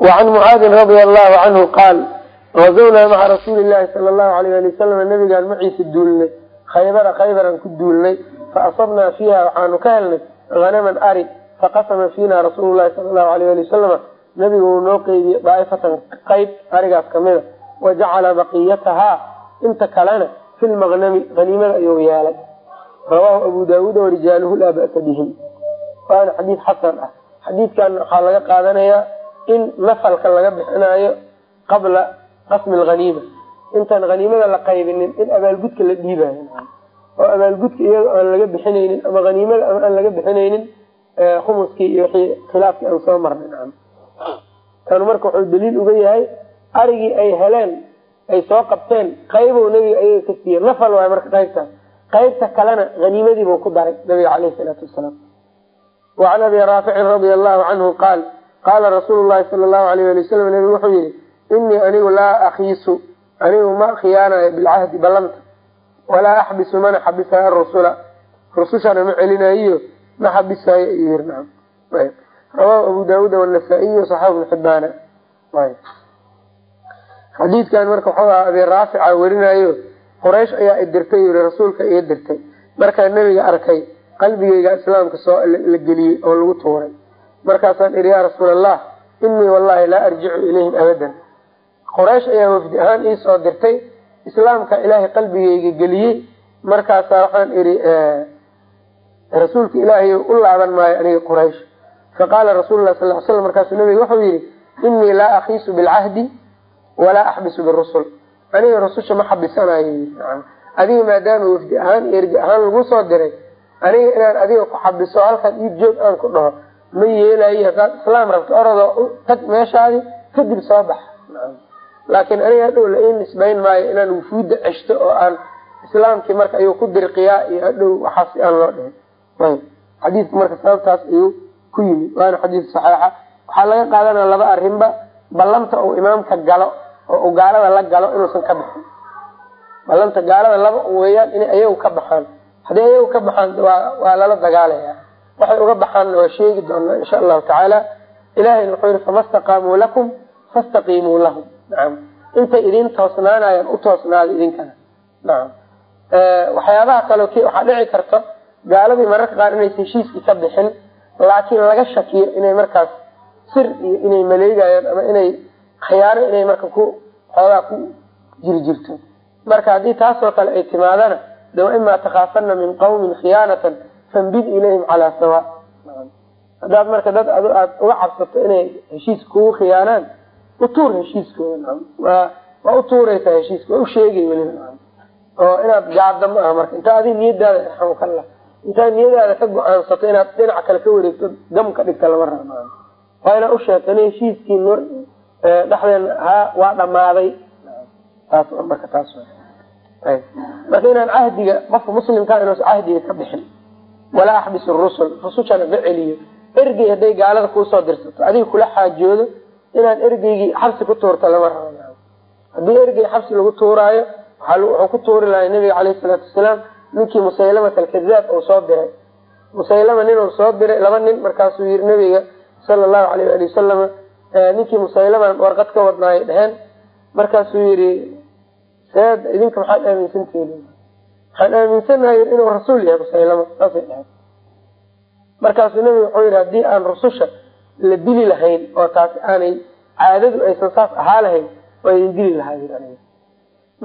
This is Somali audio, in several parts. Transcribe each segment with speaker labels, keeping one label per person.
Speaker 1: wacan mucaadin radia allahu canhu qaal gazawnaa maca rasuuli llahi sala allahu alayh ali wasalam nabigaan maciisa duulnay khaybara khaybaran ku duulnay fa asabnaa fiiha waxaanu ka helnay hanaman ari faqasama fiina rasuulu lahi sala allahu alayh ali wasalama nabigu uu noo qeybiyey daaifatan qayb arigaas kamida wa jacala baqiyatahaa inta kalena fi lmaqnami haniimada ayuu yeelay rawaahu abu daawuud o rijaaluhu laa ba'sa bihim waana xadiid in nafalka laga bixinayo qabla qasmi alhaniima intaan haniimada la qaybinin in abaalgudka la dhiibayo oo abaalgudka iyadoo aan laga bixinaynin ama haniimada aan laga bixinaynin khumuskii iyo wixii khilaafkii aan soo marnay. Kanu marka wuxuu daliil uga yahay arigii ay heleen ay soo qabteen qaybow nabiga ayaga ka siiye nafal waay marka qaybtaas qaybta kalena haniimadiibuu ku daray nabiga caleyhi salaatu wasalaam. Wacan abi raaficin radia allahu canhu qaal qaala rasuulu llahi sala allahu alayh ali wasalam nabigu wuxuu yihi inii anigu laa akiisu anigu ma khiyaanayo bilcahdi ballanta walaa axbisu mana xabisayo arusula rusushana ma celinayiyo ma xabisayo naam rawaahu abu daawuud wanasaa-iy saxaab bn xibaana xadiidkan marka wuxuu aha abi raafica werinayo quraysh ayaa idirtay yiri rasuulka iga dirtay. Markaa nebiga arkay qalbigeyga islaamka soo la geliyey oo lagu tuuray markaasaan ihi yaa rasuul allah inii wallahi laa arjicu ilayhim abadan. Quraysh ayaa wafdi ahaan iisoo dirtay islaamka ilaahay qalbigeyga geliyey. Markaasaa waxaan ihi rasuulka ilaahay u laaban maayo aniga quraysh. Faqaala rasuulu lah sal slam markaasuu nabiga wuxuu yihi inii laa akiisu bilcahdi walaa axbisu birusul aniga rususha ma xabisanayo adiga maadaama wafdi ahaan ergi ahaan lagu soo diray aniga inaan adiga ku xabiso halkaan ii joog aan ku dhaho ma yeelayo hadaad islaam rabto orodoo tag meeshaadi kadib soo bax laakiin aniga hadhow la ii nisbayn maayo inaan wufuudda ceshto oo aan islaamkii marka ayuu ku dirqiyaa iyo hadhow waxaas aan loo dhihin. Ayb. Xadiidku marka sababtaas ayuu ku yimid waana xadiid saxiixa. Waxaa laga qaadanaya laba arrinba ballanta uu imaamka galo oo uu gaalada la galo inuusan ka bixin ballanta gaalada laba weeyaan inay ayagu ka baxaan. Haddii ayagu ka baxaan waa lala dagaalaya waxay uga baxaanna waa sheegi doonaa insha allahu tacaala ilahayna wuxuu yihi fama staqaamuu lakum fastaqiimuu lahum. Nacam intay idin toosnaanayaan u toosnaada idinkana. Nacam waxyaabaha kale waxaa dhici karta gaaladii mararka qaar inaysa heshiiskii ka bixin laakiin laga shakiyo inay markaas sir iyo inay maleegayaan ama inay khiyaano inay marka ku xoogaa ku jirjirto. Marka haddii taasoo kale ay timaadana de waimaa takhaafana min qawmin khiyaanatan fambid ilayhim calaa sawa. Haddaad marka dad ad aad uga cabsato inay heshiis kugu khiyaanaan utuur heshiiskooda waa waa utuuraysaa heshiiska waa usheegay weliba oo inaad gaado ma aha marka intaa adi niyadaada raxamukalla intaad niyadaada ka go'aansato inaad dhinaca kale ka wareegto gam ka dhigta lama raba waa inaad usheegto ni heshiiskii nur dhexdeena ha waa dhamaaday taas marka taas marka inaan cahdiga qofka muslimkaa inuusa cahdiga ka bixin walaa axbis rusul rusushana ma celiyo. Ergey hadday gaalada kuusoo dirsato adiga kula xaajoodo inaan ergeygii xabsi ku tuurto lama rabo. Haddii ergey xabsi lagu tuuraayo wuxuu ku tuuri lahay nabiga caleyhi salaatu wasalaam ninkii musaylamat alkadaab uu soo diray. Musaylama nin uu soo diray laba nin markaasuu yiri nabiga sala allahu alayh ali wasalama ninkii musaylaman warqad ka wadnaayay dheheen markaasuu yiri seed idinka maxaad aaminsantihin waxaan aaminsanahay inuu rasuul yahay musaylama saasay dheheen markaasuu nabiga wuxuu yihi haddii aan rususha la dili lahayn oo taasi aanay caadadu aysan saas ahaa lahayn waa idin dili lahaa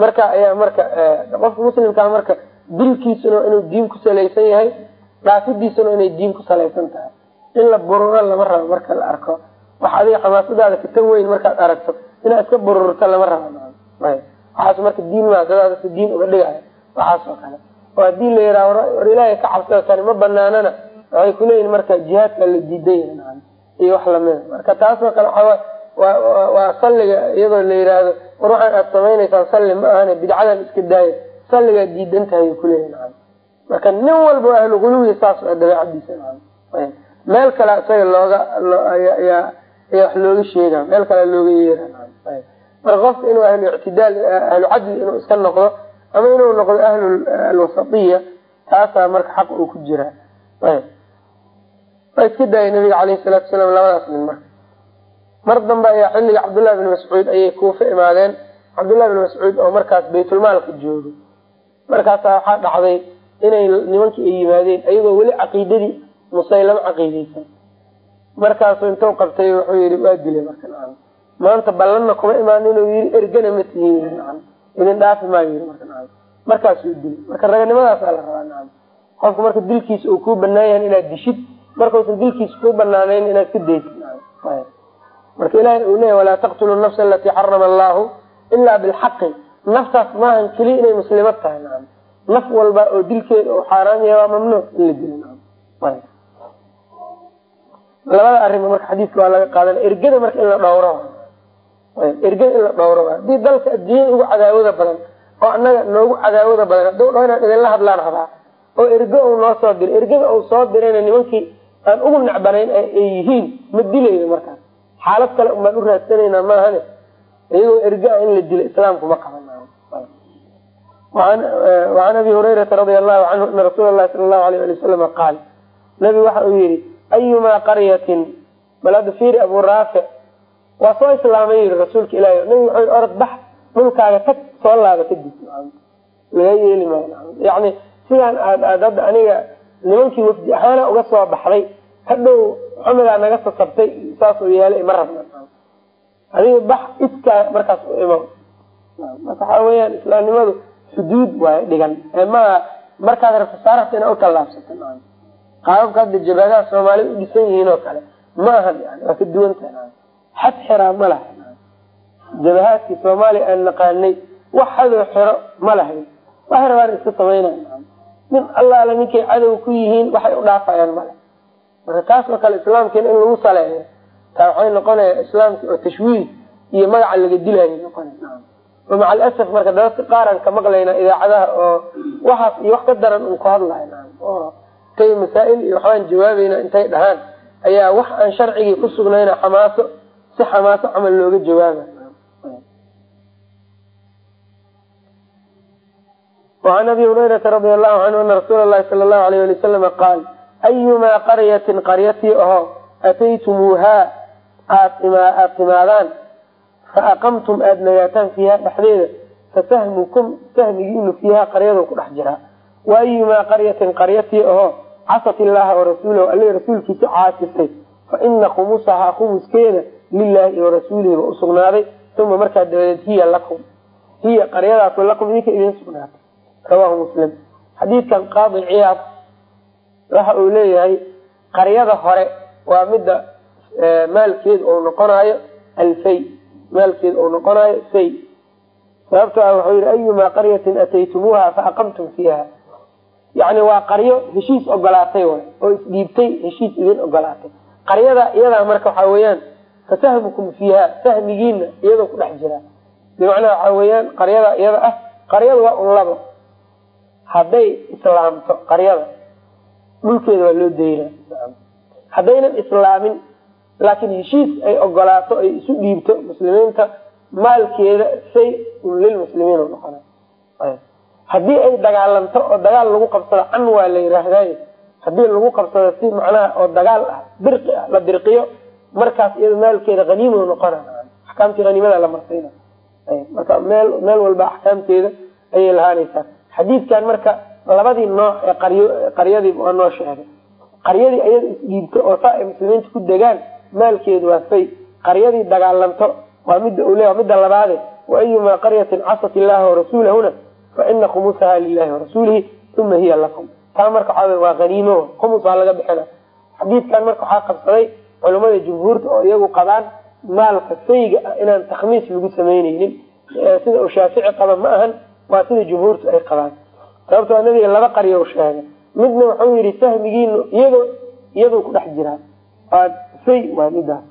Speaker 1: marka ayaa marka qofka muslimkaa marka dilkiisuna inuu diin ku salaysan yahay dhaafidiisuna inay diin ku salaysan tahay. In la bururo lama rabo marka la arko. Wax adiga xamaasadaada ka weyn markaad aragto inaad iska bururto lama rabo. Waxaas marka diin maa dadaadasa diin uga dhigaya waxaas oo kale. Oo haddii la yiraha war ilaahay ka cabsada tani ma banaanana waxay kuleeyihin marka jihaadka la diidan iyo wax lamida marka taasoo kale waxaa waa salliga iyadoo la yiraahdo war waxaan aad samaynaysaan salli ma ahane bidcadan iska daaya salligaad diidan tahay kuleeyahi naam marka nin walba ahlu guluwiya saas dabeecadiisa meel kale isaga looga ayaa wax looga sheega meel kale looga yeera marka qofka inuu ahlu ictidaal ahlu cadli inuu iska noqdo ama inuu noqdo ahlu alwasatiya taasaa marka xaq uu ku jiraa waa iska daayay nabiga caleyhi salaatu wasalaam labadaas nin marka. Mar dambe ayaa xilliga cabdullahi bni mascuud ayay kuufa imaadeen. Cabdullahi bni mascuud oo markaas baytulmaalka joogo. Markaasaa waxaa dhacday inay nimankii ay yimaadeen ayagoo weli caqiidadii musaylamo caqiideysan markaasuu intuu qabtay wuxuu yii waa dilay marka maanta ballanna kuma imaan inuu yii ergana ma tihiin idin dhaafi maayo markaasuu dilay. Marka raganimadaasa la rabaa qofku marka dilkiisa uu kuu banaan yahan inaad dishid markausan dilkiisa kuu banaanayn inaad ka daysid marka ilahay uu leeya walaa taqtulu nafsa alatii xarama allahu ilaa bilxaqi. Naftaas maahan keliya inay muslimad tahay naf walba oo dilkeeda uu xaaraam yahay waa mamnuuc in la dilo labada arrimo marka xadiiska waa laga qaadana ergada marka in la dhowro ergada in la dhowro haddii dalka adduunyada ugu cadaawada badan oo annaga noogu cadaawada badan haduu dhaho inaan idinla hadlaan rabaa oo ergo uu noo soo diray ergada uu soo dirayna nimankii aan ugu necbanayn ay yihiin ma dilayno markaas xaalad kale un baan u raadsanaynaa maahane. Iyagoo erga in la dilo islaamku ma qaban wacan abi hurayrata radia allahu canhu ana rasuula lahi sala allahu alayh ali wasalama qaal. Nabigu waxa uu yihi ayumaa qaryatin? Bal hadda fiiri abu raafic waa soo islaamay yii rasuulka ilahi nabigu wuxuu orod bax dhulkaaga tag soo laaba kadib laga yeeli maayo. Yani sidaan aad aad hadda aniga nimankii wafdi ahaana uga soo baxday hadhow maxamedaa naga sasabtay saasuu yeelay ma rabna adiga bax iskaa markaas u imo. Marka waxaa weyaan islaamnimadu xuduud waayo dhigan. Maa markaad rabto saarafta inaa utallaabsato qaababka hadda jabadaha soomaalida u dhisan yihiin oo kale ma aha. Yani waa ka duwan tahay xad xiraa ma laha. Jabahaadkii soomaaliya aan naqaanay wax hadoo xiro ma lahayn. Waxay rabaan iska samaynayan nin allaala ninkay cadow ku yihiin waxay u dhaafayaan male marka taas oo kale islaamkiina in lagu saleeyo taa waxay noqonaya islaamki oo tashwiih iyo magaca laga dilayo noqona maca alasaf marka dadadka qaaraan ka maqlayna idaacadaha oo waxaas iyo wax ka daran un ku hadlayo oo intay masaa'il iyo waxbaan jawaabayna intay dhahaan. Ayaa wax aan sharcigii ku sugnayna xamaaso si xamaaso camal looga jawaaba. وعn abi hurayrata radi allahu canhu ana rasuula lahi sala allahu alayh ali wasalama qaal ayumaa qaryatin qaryatii aho ataytumuuhaa aada timaadaan? Faaqamtum aada nagaataan fiiha dhexdeeda fasahmukum sahmigiinu fiiha qaryado ku dhex jiraa wa ayumaa qaryatin qaryatii aho casat illaha warasuulahu alle rasuulkiisa caasisay. Fa ina khumusahaa khumuskeeda lilahi warasuulihiba usugnaaday uma markaa dabadeed hiya lakum. Hiya qaryadaas lakum idinka idin sugnaatay. Rawahu muslim. Xadiidkan qaadi ciyaad waxa uu leeyahay qaryada hore waa midda maalkeedu uu noqonayo alfay. Maalkeedu uu noqonayo fay. Sababto ah wuxuu yihi ayumaa qaryatin ataytumuuha faaqamtum fiiha yani waa qaryo heshiis ogolaatay way oo isdhiibtay heshiis idin ogolaatay. Qaryada iyadaa marka waxaa weeyaan fasahmukum fiiha sahmigiina iyadoo ku dhex jira bimacnaa waxaa weeyaan qaryada iyada ah qaryada waa un labo hadday islaamto qaryada dhulkeeda waa loo dayna haddaynan islaamin laakiin heshiis ay ogolaato ay isu dhiibto muslimiinta maalkeeda say un lilmuslimiin noqona haddii ay dagaalanto oo dagaal lagu qabsado can waa la yiraahday haddii lagu qabsado si macnaha oo dagaal ah birqi ah la birqiyo markaas iyada maalkeeda haniimo noqona axkaamtii hanimada la marsayna marka meel walba axkaamteeda ayay lahaanaysaa. Xadiidkan marka labadii nooc ee qaryadii waa noo sheegay. Qaryadii ayada isdhiibto oo saa ay muslimiinta ku degaan maalkeedu waa fay qaryadii dagaalanto waa midda ule waa midda labaade. Wa ayumaa qaryatin casat illaha warasuulahuna fa ina khumusaha lilahi warasuulihi uma hiya lakum. Taa marka waxaa waa haniimo khumus waa laga bixina xadiidkan marka waxaa qabsaday culamada jumhuurta oo iyagu qabaan maalka fayga ah inaan takhmiis lagu samaynaynin sida uu shaafici qaba ma ahan waa sida jumhuurtu ay qabaan. Sababtoo nabiga laba qaryo sheegay. Midna wuxuu yihi sahmigiinu iyado iyadoo ku dhex jiraa fay waa midaas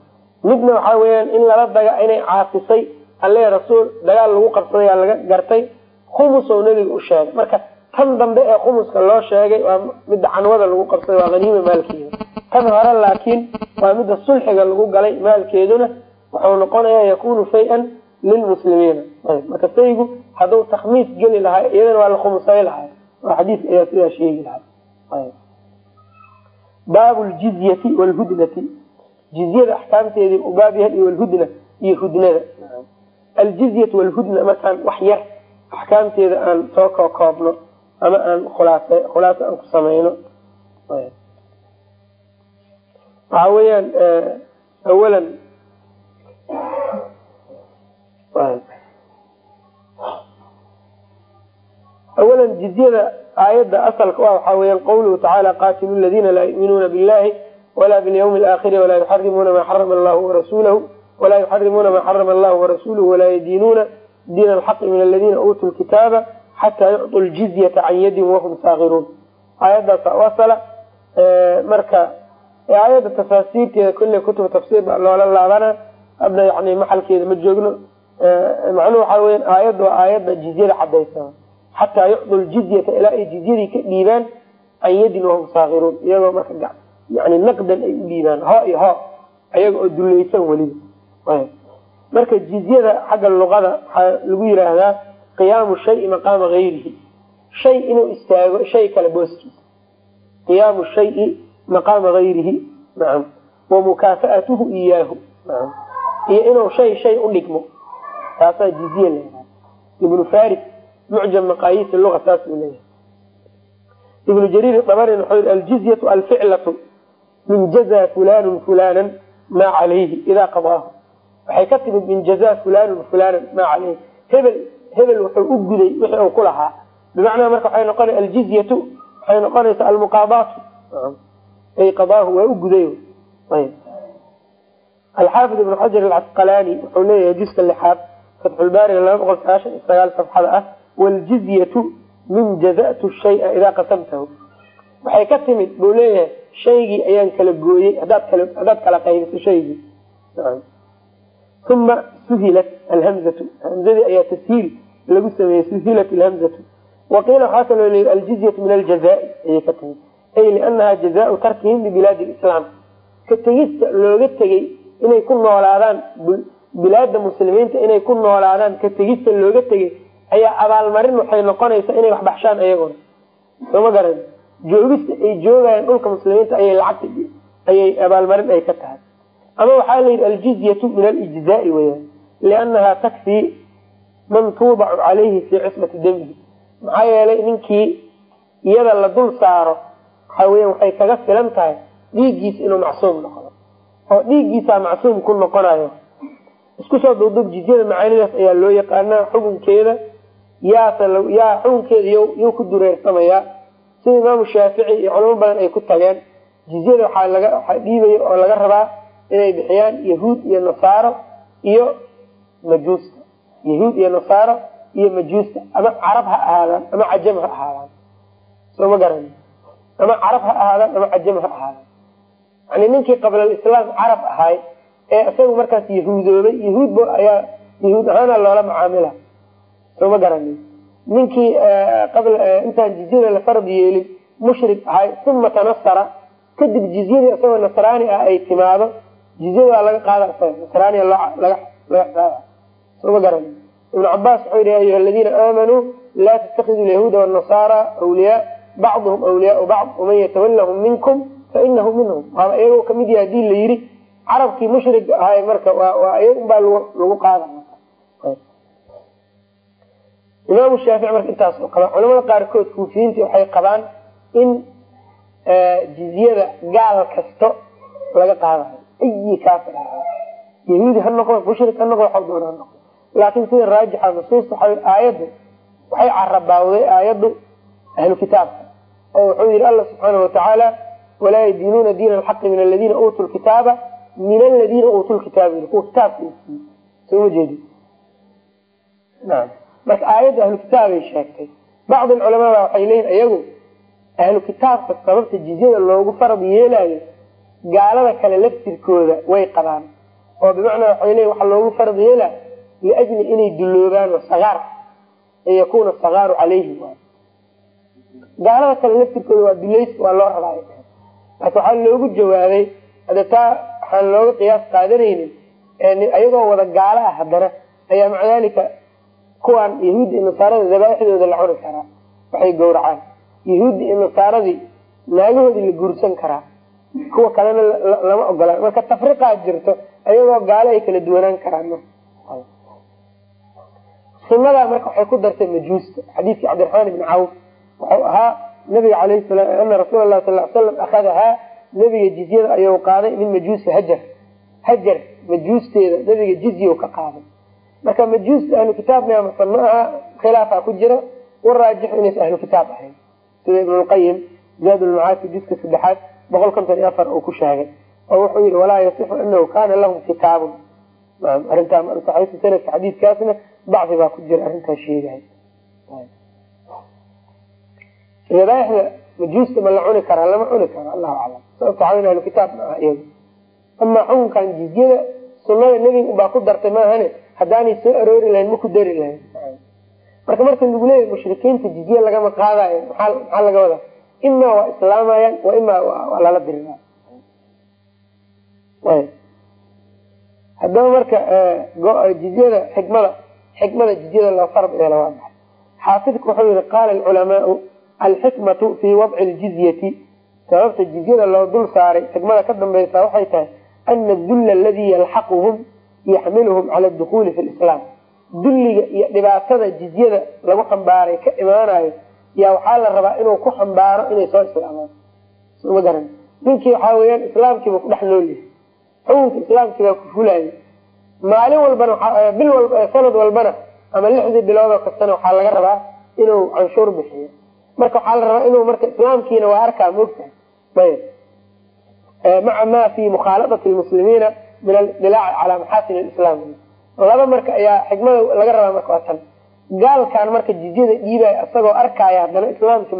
Speaker 1: midna waxaa weyaan in lala daga inay caasisay alle rasuul dagaal lagu qabsaday laga gartay. Khumus oo nabiga u sheegay. Marka tan dambe ee khumuska loo sheegay waa midda canwada lagu qabsaday waa haniima maalkeeda. Tan hore laakiin waa midda sulxiga lagu galay maalkeeduna wuxuu noqonayaa yakunu fay-an lilmuslimiina marka faygu hadduu takhmiis geli lahaa iyadana waa la khumusay lahay oo xadiiska ayaa sidaa sheegi lahay baabu ljizyati wlhudnati jizyada axkaamteedii ubaab yahay iyo walhudna iyo hudnada. Aljizyatu walhudna markaan wax yar axkaamteeda aan soo kokoobno ama aan khulaas khulaasa aan ku samayno. Waxaa weeyaan awalan. Awalan jizyada aayadda asalka u ah waxaa weeyaan qawluhu tacaala qaatilu ladiina laa yuminuuna billahi wala bilyawmi alaakhiri walaa yuxarimuuna maa xarama allahu warasuulahu walaa yuxarimuuna maa xarama allahu warasuuluhu walaa yadiinuuna diin alxaqi min aladiina uutuu lkitaaba xataa yucطu ljizyata can yadin wahum saakiruun aayaddaasa u asala marka aayadda tafaasiirteeda kulle kutuba tafsiir baa loola laabana hadda yani maxalkeeda ma joogno macnuhu waxaa weya aayadda waa aayadda jizyada cadaysa xataa yucdu ljizyata ilaa ay jizyadii ka dhiibaan can yadin wahum saakiruun iyagoo marka yani naqdan ay u dhiibaan ho iyo ho ayaga oo dulaysan weliba marka jizyada xagga luqada waxaa lagu yiraahdaa qiyaamu shayi maqaama gayrihi. Shay inuu istaago shay kale booskiisa qiyaamu shayi maqaama gayrihi. Nacam wa mukaafaatuhu iyaahu. Nacam iyo inuu shay shay u dhigmo. Taasaa jizye leedahay ibnu faris mucjam maqaayiisi luga saasuu leeyahay. Ibnu jariir dabarin wuxuu yii aljizyatu alficlatu min jaza fulanun fulanan maa calayhi idaa qadaahu. Waxay ka timid min jaza fulanun fulanan maa caleyhi hebel hebel wuxuu u guday wixii uu ku lahaa. Bimacnaa marka waxay noqona aljizyatu waxay noqonaysa almuqaadaatu ay qadaahu waa u guday. Alxaafid ibn xajar alcasqalaani wuxuu leeyahay juska lixaad fatxulbaariga laba boqol sagaashan iyo sagaal safxada ah. Wljizyatu min jazatu shaya idaa qasamtahu. Waxay ka timid buu leeyahay shaygii ayaan kala gooyey hadaad kala qaybiso shaygii. Uma suhilat alhamzatu. Hamzadii ayaa tashiil lagu sameeyey suhilat alhamzatu waqiila waxaa kaloo leeyi aljizyatu min aljazai ayay ka timid ay lianaha jazaau tarkihim bibilaadi lislaam ka tegista looga tegey inay ku noolaadaan bilaada muslimiinta inay ku noolaadaan ka tegista looga tegey ayaa abaalmarin waxay noqonaysaa inay wax baxshaan ayaguna sooma garan joogista ay joogayaan dhulka muslimiinta ayay lacagta ayay abaalmarin ay ka tahay. Ama waxaa la yidhi aljizyatu min alijzaai weyaan liannaha takfii man tuudacu calayhi fii cismati damihi. Maxaa yeelay ninkii iyada la dul saaro waxaa weya waxay kaga filan tahay dhiiggiisa inuu macsuum noqdo. Oo dhiiggiisaa macsuum ku noqonayo. Isku soo duuduub jizyada macaanidaas ayaa loo yaqaanaa xukunkeeda. Yaasa yaa xukunkeeda yuu ku dureersamayaa sida imaamu shaafici iyo culamo badan ay ku tageen jizyada waxaa laga waxaa dhiibaya oo laga rabaa inay bixiyaan yahuud iyo nasaaro iyo majuusta yahuud iyo nasaaro iyo majuusta ama carab ha ahaadaan ama cajam ha ahaadaan. Soo ma garan. Ama carab ha ahaadaan ama cajam ha ahaadaan. Yani ninkii qablalislaam carab ahay ee isagu markaas yahuudoobay yahuudba ayaa yahuud ahaana loola macaamila. Soo ma garani ninkii intaan jizyada la farad yeelin mushrik ahay uma tanasara. Kadib jizyadii isagoo nasraani ah ay timaado jizyada laga qaada laga qaada. Soo ma garani ibnu cabaas wuxuu yihi ayuha aladiina aamanuu laa tattakidu lyahuuda wanasaara wliyaa bacduhum wliyaau bacd waman yatawallahum minkum fainahu minhum. Waaba iyagoo ka mid yaha haddii la yiri carabkii mushrig ahay marka waa iyaga unbaa lagu qaada imaamu shaafici marka intaas u qabaa. Culamada qaarkood kuufiyiintii waxay qabaan in jizyada gaal kasto laga qaadayo. Ayi kaafir. Yahuudi ha noqo mushrik ha noqo waxa doona ha noqo laakiin sida raajixa nusuusta waxa aayaddu waxay carabaawday aayaddu ahlu kitaabka oo wuxuu yihi alla subxaana watacaala walaa yadiinuuna diina alxaqi min aladiina uutuu lkitaaba min aladiina uutuu lkitaaba kuwa kitaabka siiyey. Soo ma jeedi marka aayadda ahlu kitaabay sheegtay bacdi culamada waxay leeyihiin iyagu ahlu kitaabka sababta jizyada loogu farad yeelayo gaalada kale laftirkooda way qabaan oo bimacnaa waxay leeyihiin waxaa loogu farad yeela liajli inay duloobaan oo sagaar an yakuna sagaaru calayhim gaalada kale laftirkooda waa dulays waa loo rabaa laakin waxaa loogu jawaabay hade taa waxaan looga qiyaas qaadanaynin ayagoo wada gaalo ah haddana ayaa maca dalika kuwaan yahuudda iyo nasaarada dabaaixdooda la cuni karaa waxay gowracaan. Yahuudda iyo nasaaradii naagahoodii la guursan karaa kuwa kalena lama ogolaan. Marka tafriqaa jirto ayagoo gaalo ay kala duwanaan karaan sunadaa marka waxay ku dartay majuusta. Xadiidkii cabdiraxmaan ibni cawf wuxuu ahaa nabiga ana rasuula lah sal slam akhadahaa nabiga jizyada ayuu qaaday min majuusi hajar. Hajar majuusteeda nabiga jizya ka qaaday. Marka majuusta ahlu kitaab mase ma aha khilaafaa ku jira waraajixu inaysa ahlu kitaab ahayn. Sida ibnulqayim zaadulmacaasi jiska saddexaad boqol konton iyo afar uu ku sheegay. Oo wuxuu yihi walaa yasixu anahu kana lahum kitaabun arintaa sanadka xadiidkaasna dacfi baa ku jira arrintaa sheegay. Rabaaixda majuusta ma la cuni karaa lama cuni karo allahu aclam. Sababta waxaa ahlu kitaab ma aha amaa xukunkan jizyada sunada nebiga ubaa ku dartay maahane haddaanay soo aroori lahayn ma ku dari lahayn. Marka marka lagu leeyahy mushrikiinta jizye lagama qaadayo maxaa laga wadaa? Imaa waa islaamayaan wa imaa waa lala dirira haddaba marka jizyada xikmada xikmada jizyada loo farad yeelo waa maxay xaafidku wuxuu yihi qaala alculamaau alxikmatu fii wadci ljizyati sababta jizyada loo dul saaray xikmada ka dambeysa waxay tahay ana dulla aladii yalxaquhum yaxmiluhum cala dukuuli fi lislaam dulliga iyo dhibaatada jizyada lagu xambaaray ka imaanayo yaa waxaa la rabaa inuu ku xambaaro inay soo islaamaan soma garan. Ninkii waxaa weyaan islaamkiiba ku dhex noolyahay xukunka islaamkiibaa ku fulaayo maalin walbana bil walba sanad walbana ama lixdii biloodoo kastana waxaa laga rabaa inuu canshuur bixiyo. Marka waxaa la rabaa inuu marka islaamkiina waa arkaa maogtahay ayb. Maca ma fi mukhaalafati lmuslimiina min alidilaaci calaa maxaasin lislaam laba marka ayaa xikmada laga rabaa marka waa tan. Gaalkan marka jizyada dhiibaya isagoo arkaya haddana islaamka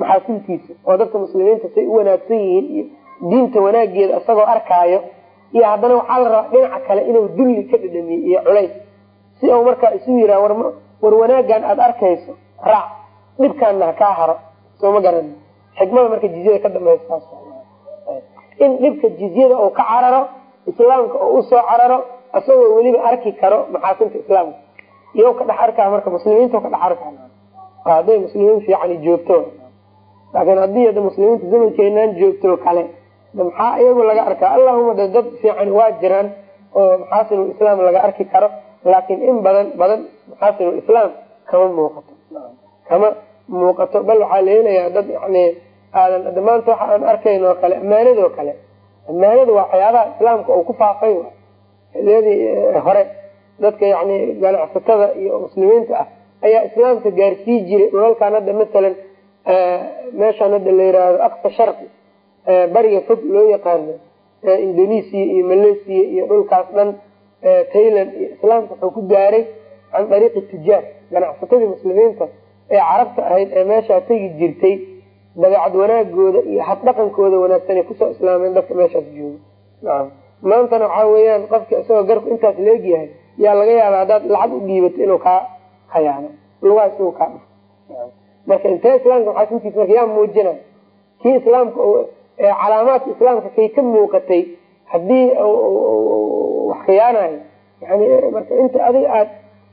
Speaker 1: maxaasintiisa oo dadka muslimiinta say u wanaagsan yihiin iyo diinta wanaageeda isagoo arkaayo iyo haddana waxaa la rabaa dhinaca kale inuu dulli ka dhadhamiyo iyo culays. Si uu markaa isu yiraa war wanaagan aada arkayso raac dhibkaana kaa haro. Soo ma garan. Xikmada marka jizyada ka dambaysa in dhibka jizyada uu ka cararo islaamka oo u soo cararo isagoo weliba arki karo maxaasinta islaamka. Iyo ka dhex arkaa marka muslimiinta ka dhex arkaa hadday muslimiin fiican joogto. Laakiin haddii muslimiinta zamankeenaan joogto kale maxaa iyagu laga arkaa? Allahuma de dad fiican waa jiraan oo maxaasin islaam laga arki karo laakiin in badan badan maxaasin islaam kama muuqato. Kama muuqato bal waxaa la helayaa dad yani aadan maanta waxa aan arkayn oo kale ammaanado kale. Ammaanadu waa waxyaabaha islaamka uu ku faafay xiliyadii hore dadka yani ganacsatada iyo muslimiinta ah ayaa islaamka gaarsii jiray. Dhulalkan hadda masalan meeshaan hadda la yiraahdo aqsa sharqi bariga fog loo yaqaano indonesia iyo malaysia iyo dhulkaas dhan tayland iyo islaamka wuxuu ku gaaray can dariiqi tujaar ganacsatadii muslimiinta ee carabta ahayd ee meeshaa tegi jirtay dabeecad wanaagooda iyo habdhaqankooda wanaagsan ay ku soo islaameen dadka meeshaas jooga. Nacam maantana waxaa weeyaan qofka isagoo garku intaas leegyahay yaa laga yaaba haddaad lacag u dhiibato inuu kaa khayaano lugaa isagu kaa dhufo. Marka intee islaamka maxaasintiisa marka yaa muujinay kii islaamka calaamaadka islaamka kay ka muuqatay haddii wax khiyaanayo yani marka inta adiga aad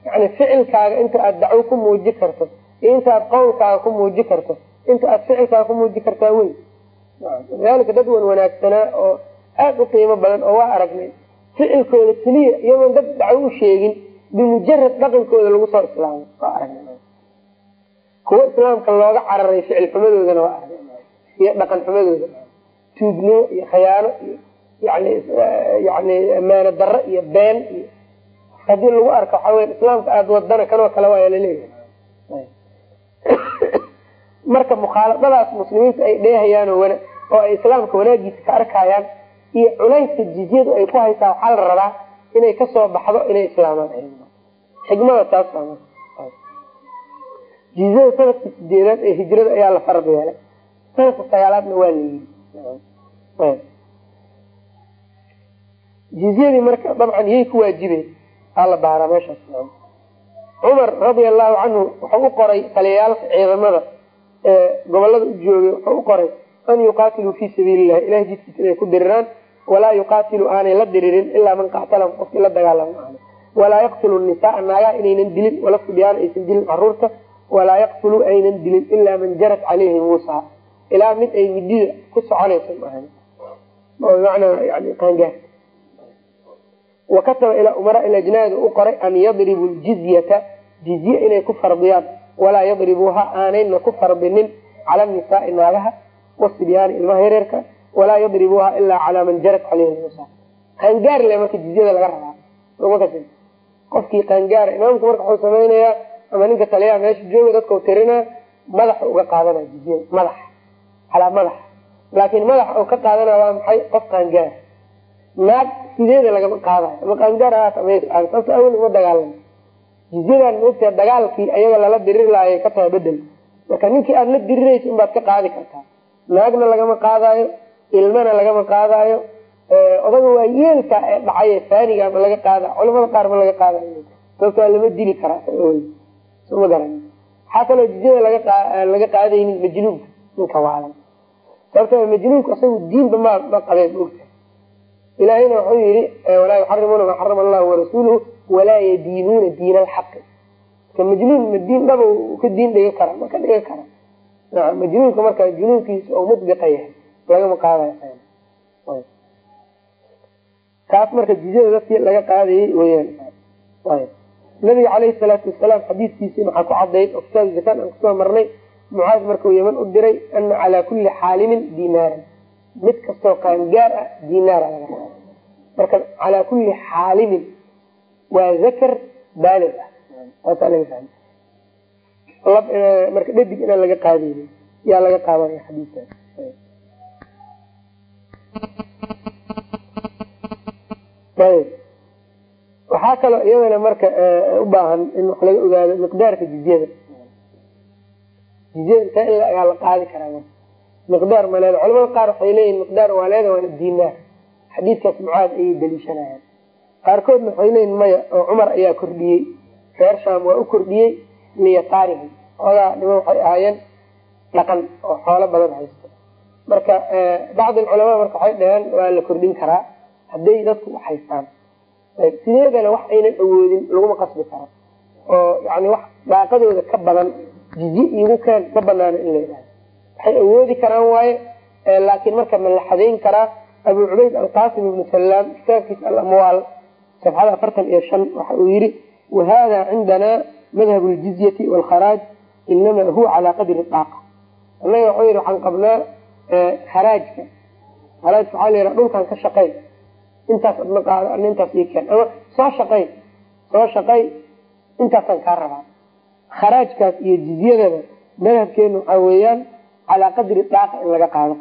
Speaker 1: yani ficilkaaga inta aad dacwo ku muuji karto iyo inta aad qowlkaaga ku muuji karto inta aad ficilkaaga ku muuji kartaa wey lidalika dad wan wanaagsanaa oo aada u qiimo badan oo waa aragnay ficilkooda keliya iyagoon dad dacwo u sheegin bimujarad dhaqankooda lagu soo islaamo waa aragnay. Kuwo islaamka looga cararay ficil xumadoodana waa aragnay. Iyo dhaqan xumadooda tuugnimo iyo khayaano iyo yani yani amaano darro iyo been iyo haddii lagu arko waxaa weya islaamka aada wadana kanoo kale waa la leeyahay marka mukhaaladadaas muslimiinta ay dheehayaan oo ay islaamka wanaagiisa ka arkayaan iyo culayska jizyadu ay ku haysaa waxaa la rabaa inay ka soo baxdo inay islaamaan. Xikmada taas jizyada sanadka sideedaad ee hijrada ayaa la farad yeelay. Sanadka sagaalaadna waa layii jizyadii marka dabcan yay ku waajibeen aa la baaraa meeshaas cumar radia allahu canhu wuxuu u qoray taliyayaalka ciidamada ee gobollada u joogay wuxuu u qoray an yuqaatiluu fii sabiili llahi ilahay jidkiisa inay ku diriraan walaa yuqaatilu aanay la diririn ilaa man qactalahum qofkii la dagaalamo ahna walaa yaqtulu nisaaa naagaha inaynan dilin wala subyaana aysan dilin carruurta. Walaa yaqtulu aynan dilin ilaa man jarat caleyhi muusa ilaa mid ay midida ku soconaysa maahan qaangaar wa kataba ilaa umaraa ilajnaadi u qoray an yadribu ljizyata jizye inay ku fardiyaan walaa yadribuuha aanayna ku fardinin cala nisaai naagaha wasibyaani ilmaha yareerka walaa yadribuuha ilaa calaa man jarat caleyhi musa qaangaar le marka jizyada laga rabaa qofkii qaangaara imaamku marka wuxuu samaynayaa ama ninka taliyaha meesha jooga dadkau tirinaa madaxa uga qaadanaya jizyada madaxa calaa madaxa laakiin madaxa uu ka qaadana waa maxay? Qof qaangaara naag sideeda lagama qaadayo. Ama qaangaar sababta awel uma dagaalamo jizyadan maogtaa dagaalkii ayaga lala dirir laayay ka tahay bedel. Marka ninkii aada la diriraysa unbaad ka qaadi kartaa. Naagna lagama qaadaayo ilmana lagama qaadaayo odaga waa yeelka ee dhacay faaniga ma laga qaada culamada qaar ma laga qaadayo sababtaa lama dili karaa soma garan. Waxaa kaloo jizyada laga qaadaynin majnuunka ninka waalan sababta majnuunka isagu diinba ma ma qabeen maogta ilaahayna wuxuu yihi walaa yuxarimuuna maa xarama allahu warasuuluhu walaa yadiinuuna diin alxaqi marka majnuun ma diin dhaba ka diin dhiga kara ma ka dhigan kara. Naam majnuunka marka junuunkiisa oo mudbiqa yahay lagama qaadayo taas marka jizyada dadkii laga qaadayay weyaan nabiga caleyhi salaatu wasalaam xadiiskiisii maxaa ku cadayd oo kitaab zakaan aan ku soo marnay mucaad markuu yeman u diray ana calaa kulli xaalimin dinaaran mid kastoo qaangaar ah dinaara laga qaada marka calaa kulli xaalimin. Waa zakar baalig ah. Lab marka dhadig inaan laga qaadaynin yaa laga qaadanaya xadiiskaas ayb. Waxaa kaloo iyadana marka u baahan in wax laga ogaado miqdaarka jizyada jizyada intaa in ayaa la qaadi karaa miqdaar ma leeda culamada qaar waxay leeyihiin miqdaar waa leeda waana dinaar xadiidkaas mucaad ayay daliishanayaan. Qaarkoodna waxay leeyihiin maya oo cumar ayaa kordhiyey. Reer sham waa u kordhiyey liyasaarihi odaa niman waxay ahaayeen dhaqan oo xoolo badan haysto. Marka bacdi culamaa marka waxay dhaheen waa la kordhin karaa. Hadday dadku haystaan. Sideedana wax aynan awoodin laguma qasbi karo. Oo yani wax daaqadooda ka badan jizye iigu keen ma banaano in la yidhahdo. Waxay awoodi karaan waaye laakiin marka ma la xadayn karaa abu cubayd alqasim ibnu salaam kitaabkiisa alamwaal safxada afartan iyo shan waxa uu yihi wahada cindana madhab ljizyati waalkharaaj inama huwa calaa qadri daaqa annaga waxuu yihi waxaan qabnaa kharaajka. Kharaajka waxaa la yidhaha dhulkan ka shaqey intaas adma qaado ana intaas ii keen. Ama soo shaqay soo shaqay intaasaan kaa rabaa kharaajkaas iyo jizyadaba madhabkeenu waxaa weeyaan calaa qadri daaqa in laga qaado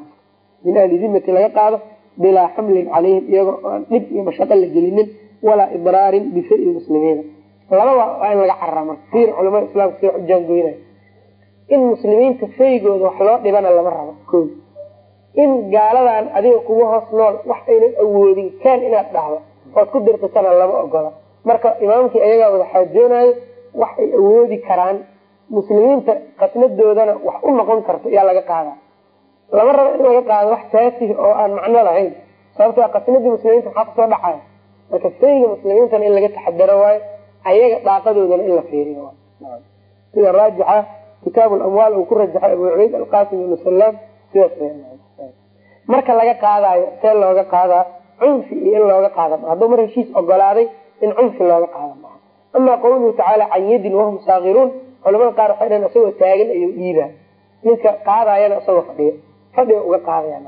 Speaker 1: min ahli dimati laga qaado bilaa xamlin calayhim iyagoo aan dhib iyo mashaqo la gelinin walaa idraarin bifai muslimiina. Labada waa in laga cararaa marka fiir culamada islaamka si xujaan goynay in muslimiinta faygooda wax loo dhibana lama rabo. Ko in gaaladan adiga kuga hoos nool wax aynan awoodin kaan inaad dhahdo ood ku dirqisana lama ogola. Marka imaamkii ayagaa wada xaajoonayo wax ay awoodi karaan muslimiinta qasnadoodana wax u noqon karto yaa laga qaada lama rabo in laga qaado wax taasih oo aan macno lahayn sababto qasnadii muslimiinta maxaa ku soo dhacaya marka fayga muslimiintana in laga taxadaro waayo ayaga daaqadoodana in la fiiriyo sida raajixa kitaab lamwaal uu ku rajaxay abu cubayd alqasim ibnu salaam sidaas marka laga qaadayo see looga qaadaa cunfi iyo in looga qaada hadduu mar heshiis ogolaaday in cunfi looga qaada amaa qawluhu tacaala can yadin wahum saakiruun culamada qaar waxay dhaheen isagoo taagan ayuu dhiibaa ninka qaadayana isagoo fadhiyo fadhiga uga qaadaya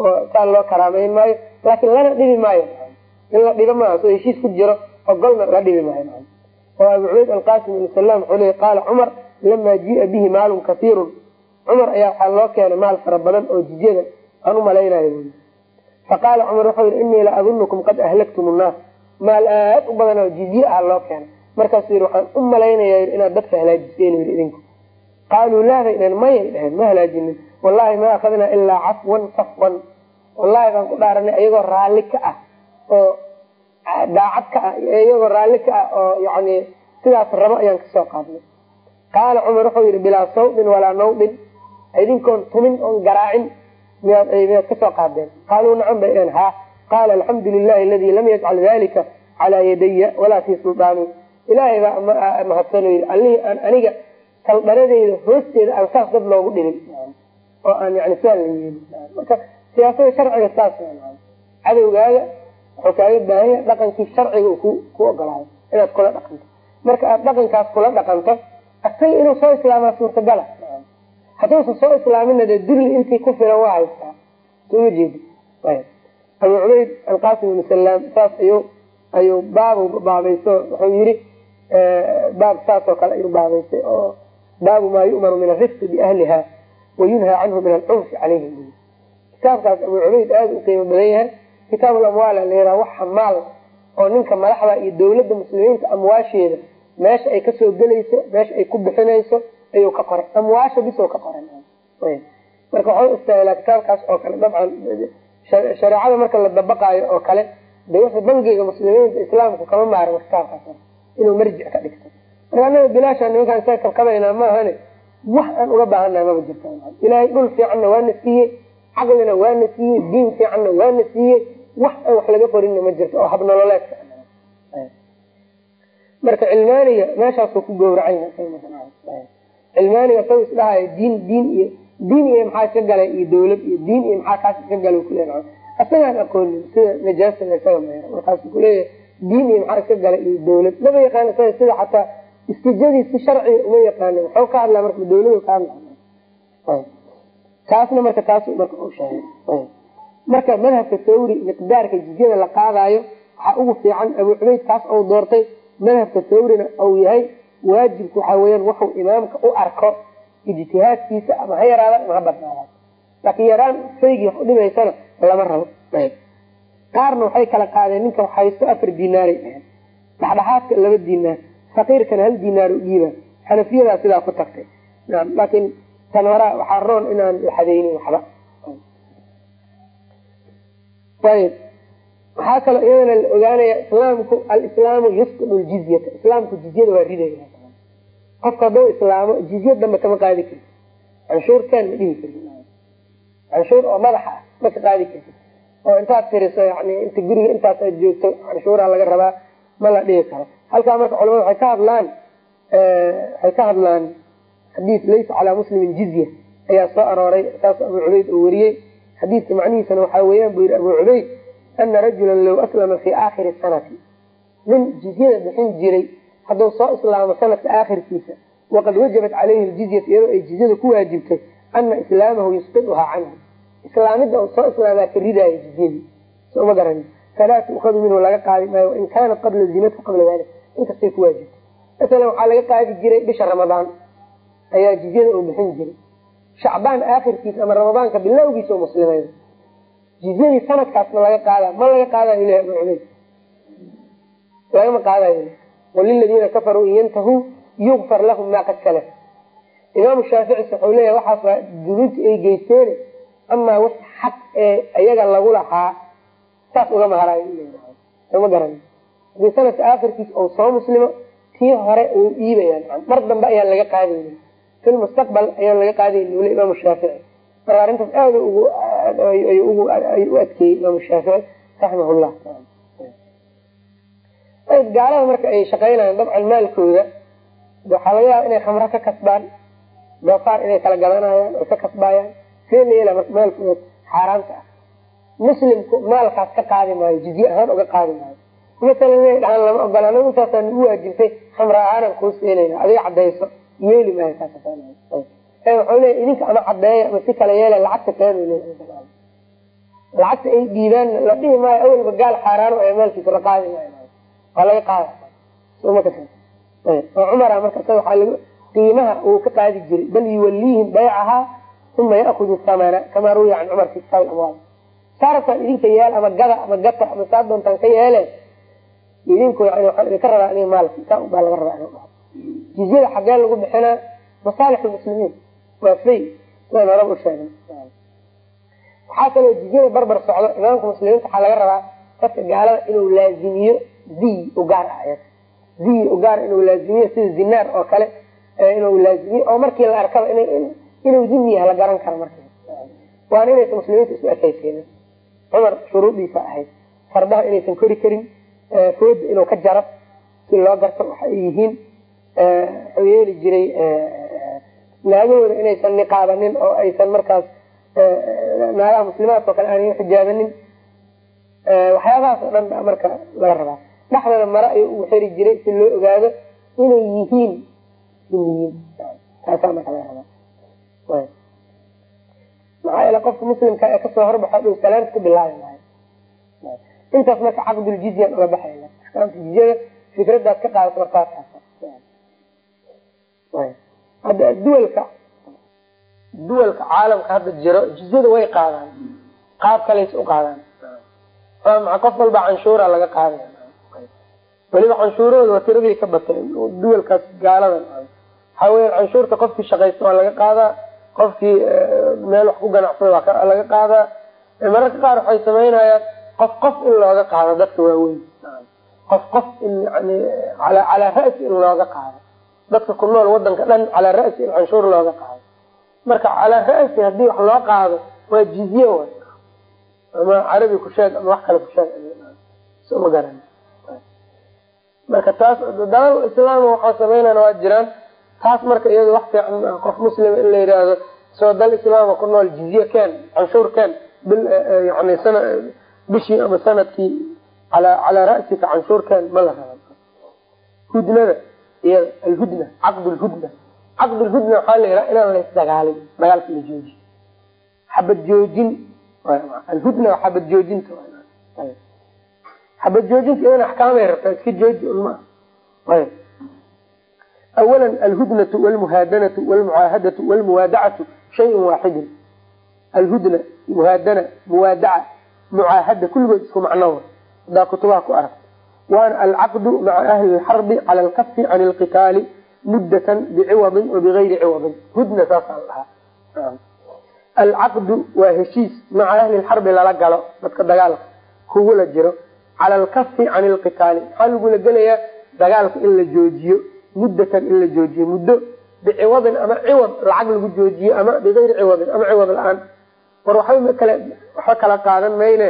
Speaker 1: oo saa loo karaameyn maayo laakiin lana dhibi maayo. In la dhibo maaha soo heshiis ku jiro ogolna la dhibi maayo. Oo abu cubayd alqasim ibn salam wuxuu leey qaala cumar lamaa jiia bihi maalun kaiirun cumar ayaa waxaa loo keenay maal fara badan oo jizyada aan umalaynayo bu faqaala cumar wuxuu yihi inii la adunukum qad ahlaktum nnaas maal aad u badan oo jizye ah loo keenay markaasuu yii waxaan u malaynaya inaad dadka halaajiseen yii idinku. Qaaluu laa bay dhaheen mayay dhaheen ma halaajinin. Wallahi ma akadnaa ilaa cafwan safwan. Wallahi baan ku dhaaranay iyagoo raalli ka ah oo daacad ka ah iyagoo raalli ka ah oo yani sidaas rabo ayaan ka soo qaadnay. Qaala cumar wuxuu yihi bilaa sawdin walaa nawdin. Idinkoon tumin oon garaacin. Miyaad miyaad ka soo qaadeen. Qaaluu nacam bay dhaheen ha qaala alxamdu lilahi aladi lam yajcal dalika calaa yadaya walaa fii suldaani ilaahay baa mahadsano aan aniga saldharadeyda hoosteeda aan saas dad loogu dhibin oo aan yani sidaa la yeelin marka siyaasada sharciga saas cadowgaaga wuxuu kaaga baahanya dhaqankii sharciga uu ku ogolaayo inaad kula dhaqanto marka aad dhaqankaas kula dhaqanto asaga inuu soo islaamaa suurtagala hadduusan soo islaamina dee dulli intii ku filan waa haystaa soma jeedi abu cubayd alqasim ibnu salaam saas ayuu baabu baabayso. Wuxuu yiri baab saas oo kale ayuu baabaystay oo baabu maa yu'maru min arifqi biahliha wayunhaa canhu min alcunfi calayhim kitaabkaas abu cubayd aada u qiimo badan yahay. Kitaab lamwaal layraa waxa maal oo ninka madaxda iyo dawladda muslimiinta amwaasheeda meesha ay ka soo gelayso meesha ay ku bixinayso ayuu ka qoray. Amwaasha bisoo ka qoray. Marka waxau istaahilaa kitaabkaas oo kale dabcan shareecada marka la dabaqaayo oo kale de wixii bangiga muslimiinta islaamku kama maarmo kitaabkaas inuu marjic ka dhigto. Marka anaga bilaasha nimankaan isaga kabkabaynaa maahane wax aan uga baahannaha maba jirta ilaahay dhul fiicanna waana siiyey caqlina waana siiyey diin fiicanna waana siiyey wax aan wax laga qorinna ma jirto oo habnololeedka marka cilmaaniga meeshaasuu ku gowracan cilmaaniga saw isdhahayo diin diin iyo diin iyo maxaa iska galay iyo dawlad iyo diin iyo maxaa kaas iska galay kuleeya isagaan aqoonin sida najaasada isaga meero markaasu kuleeyahay diin iyo maxaa iska galay iyo dawlad maba yaqaan isaga sida xataa istijadiisi sharciga uma yaqaanin waxuu ka hadlaa marka dawladu ka hadla taasna marka taas marka u sheegay marka madhabka tawri miqdaarka jizyada la qaadayo waxaa ugu fiican abu cubayd kaas ou doortay madhabka tawrina ou yahay waajibku waxaa weyaan wuxuu imaamka u arko ijtihaadkiisa ama ha yaraada ama ha badnaada laakiin yaraan faygii wax udhimaysana lama rabo. Qaarna waxay kala qaadeen ninka wax haysto afar dinaaray dhaheen dhexdhexaadka laba dinaar faqiirkana hal dinaar u dhiiba xanafiyadaa sidaa ku tagtay. Laakiin tan hora waxaa roon inaan la xadeynin waxba. Ayb. Waxaa kaloo iyadana la ogaanaya islaamku alislaamu yusqidu ljizyata islaamku jizyada waa ridaya qofka hadduu islaamo jizya dambe kama qaadi karti canshuurtaan ma dhihi karti canshuur oo madaxa ah ma ka qaadi karti oo intaad tiriso yani inta guriga intaas aad joogto canshuuraa laga rabaa ma la dhihi karo. Halkaa marka culamada waxay ka hadlaan waxay ka hadlaan xadiis laysa calaa muslimin jizya. Ayaa soo arooray saas abu cubayd oo wariyey. Xadiiska macnihiisana waxaa weeyaan buu yihi abu cubayd ana rajulan low aslama fii aakhiri sanati. Nin jizyada bixin jiray hadduu soo islaamo sanadka aakhirkiisa waqad wajabat caleyhi ljizyatu iyadoo ay jizyada ku waajibtay ana islaamahu yusqiduhaa canhu. Islaamidda uu soo islaamaa ka ridaaya jizyadii. Soma garan falaa tu'khadu minhu laga qaadi maayo wain kaanat qad lazimathu qabla dalik inkastay ku waajibtay. Masalan waxaa laga qaadi jiray bisha ramadaan. Ayaa jizyada uu bixin jiray. Shacbaan aakhirkiisa ama ramadaanka bilowgiisa oo muslimay. Jizyadii sanadkaas ma laga qaada ma laga qaadayo ilahi abu cubayd lagama qaadayo waliladiina kafaruu in yantahuu yukfar lahum maa qad salaf imaamu shaaficis wuxuu leeyahay waxaas dunuubti ay geysteen amaa wix xaq ee iyaga lagu lahaa saas ugama harayo soma garan haddii sanadka aakhirkiisa ou soo muslimo tii hore uu dhiibaya mar dambe ayaan laga qaadayni fi lmustaqbal ayaan laga qaadayni ule imaamu shaafici marka arrintaas aada u adkeeyey imaamu shaafici raximah llah gaalada marka ay shaqaynayaan dabcan maalkooda waxaa laga yaaba inay khamro ka kasbaan doofaar inay kala gadanayaan oy ka kasbaayaan. See la marka maalkooda xaaraanta ah? Muslimku maalkaas ka qaadi maayo jizye ahaan uga qaadi maayo. Masalan inay dhahaan lama ogola anagu nagu waajibtay khamra ahaanan kuu siinayna adiga cadayso yeeli maayo wuxuu leeya idinka ama cadeeya ama si kala yeela lacagta keenu lacagta ay dhiibaan la dhihi maayo awalba gaal xaaraano ee maalkiisa la qaadi maayo waa laga qaada oo cumara marka isaga waxaa lag qiimaha uu ka qaadi jiray. Bal yuwaliihim baycahaa uma yaakudu samana kamaa ruwiya can cumar fi kitaab amwaal saarabtaan idinka yeel ama gada ama gata ama saa doontaan ka yeele idinku idinka rabaa aniga maalka saa baa laga rabaa jizyada xagee lagu bixinaa masaalix lmuslimiin waa fay sidaan horaba u sheegay. Waxaa kaloo jizyada barbar socdo. Imaamka muslimiinta waxaa laga rabaa dadka gaalada inuu laazimiyo ziy ugaar ah ziy ugaar inuu laazimiyo sida zinaar oo kale inuu laazimiyo oo markii la arkaba inuu zimi yaha la garan karo marka waana inaysan muslimiinta isu ekaysiinin cumar shuruudiisa ahayd. Fardaha inaysan kori karin fooda inuu ka jaro si loo garto waxa ay yihiin wuxuu yeeli jiray naagahooda inaysan niqaabanin oo aysan markaas naagaha muslimaadka oo kale aanay xijaabanin waxyaabahaas oo dhan marka laga rabaa dhexdooda mare ayuu ugu xiri jiray si loo ogaado inay yihiin maxaa qofka muslimka ee ka soo horbaxo dhow salaanta ku bilaabi maayo. Intaas marka caqduljizyan uga baxayna axkaamta jizyada fikradaad ka qaadato markaataas hadda duwalka duwalka caalamka hadda jiro jizyada way qaadaan. Qaab kalays u qaadaan. Maa qof walba canshuura laga qaadaya weliba canshuurahooda waa tiradii ka batay duwalkaas gaalada waxaa weya canshuurta qofkii shaqaysta waa laga qaadaa qofkii meel wax ku ganacsada laga qaadaa. Mararka qaar waxay samaynayaan qof qof in looga qaado dadka waaweyn. Qof qof in yani calaa ra'si in looga qaado. Dadka ku nool wadanka dhan calaa ra'si in canshuur looga qaado. Marka calaa ra'si haddii wax loo qaado waa jizye way ama carabi ku sheeg ama wax kale ku sheeg. Ma garan marka taas dalal islaam waxaa sameynana waa jiraan. Taas marka iyado wax fiican qof muslima in la yidhaahdo soo dal islaama ku nool jizye keen canshuur keen bil yani sana bishii ama sannadkii ala calaa ra'sika canshuur keen ma la raba. Hudnada iyada alhudna caqd lhudna waxaa la yidhaha inaan laysdagaalin dagaalka la jooji xabad joojin alhudna waa xabad joojinta xabad joojinta iyadana axkaamay rabtaa? Iska jooji un maa ayb. Awala alhudnatu walmuhaadanatu walmucaahadatu walmuwaadacatu shayun waaxidun alhudna muhaadana muwaadaca mucaahada kulligood isku macnowa hadaa kutubaha ku arag. Waana alcaqdu maca ahli lxarbi cala alkafi can lqitaali muddatan biciwadin wa bigayri ciwadin. Hudna saasaa la alcaqdu waa heshiis. Maca ahli lxarbi lala galo. Dadka dagaalka kugula jiro cala alkafi can lqitaali maxaa lagula gelayaa dagaalka in la joojiyo muddatan in la joojiyo muddo biciwadin ama ciwad lacag lagu joojiyo ama bigayri ciwadin ama ciwad la'aan war waxba kala qaadan mayne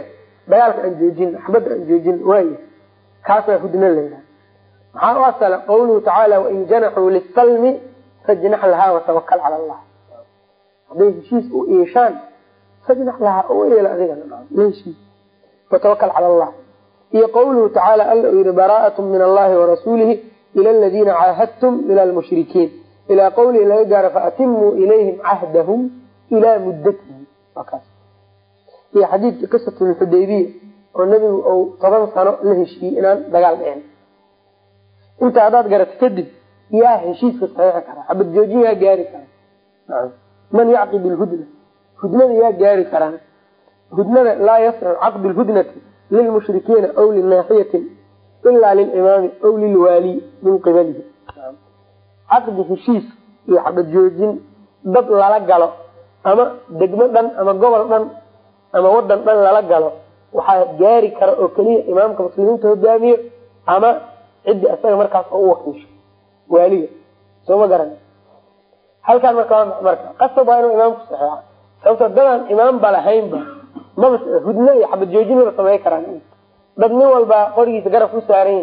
Speaker 1: dagaalka aan joojin xabadda aan joojin waay kaasaa hudna layidhaha maxaa u asala qawluhu tacaala wain janaxuu lisalmi fajnax lahaa watawakal cala allah hadday heshiis u iishaan fajnax lahaa u adigana heshiis watawakal cala allah iyo qawluhu tacaala alla uu yihi bara'at min allahi warasuulihi ila aladiina caahadtum min almushrikiin. Ilaa qawlihi laga gaaro faatimuu ilayhim cahdahum ilaa muddatihim. Iyo xadiidka qisat xudaybiya oo nebigu uu toban sano la heshiiyey inaan dagaal dhicin. Inta haddaad garato kadib yaa heshiiska saxiixi karaa xabad yaa gaari karaa man yacqid lhudna hudnada yaa gaari karaa hudnada laa yasracu caqdu lhudnati lilmushrikiina aw linaaxiyatin ilaa lilimaami aw lilwaaliy min qibalihi caqdi heshiis iyo xabad joojin dad lala galo ama degmo dhan ama gobol dhan ama wadan dhan lala galo waxaa gaari kara oo keliya imaamka muslimiinta hogaamiyo ama ciddi isaga markaas oo u wakiisho waaliga soo ma garan halkaan marka marka qasab waa inuu imaamku saxeexa sababto dadaan imaam ba lahaynba maba hudno iyo xabad joojin maba samey karaan. Dad nin walba qorigiisa garab ku saaran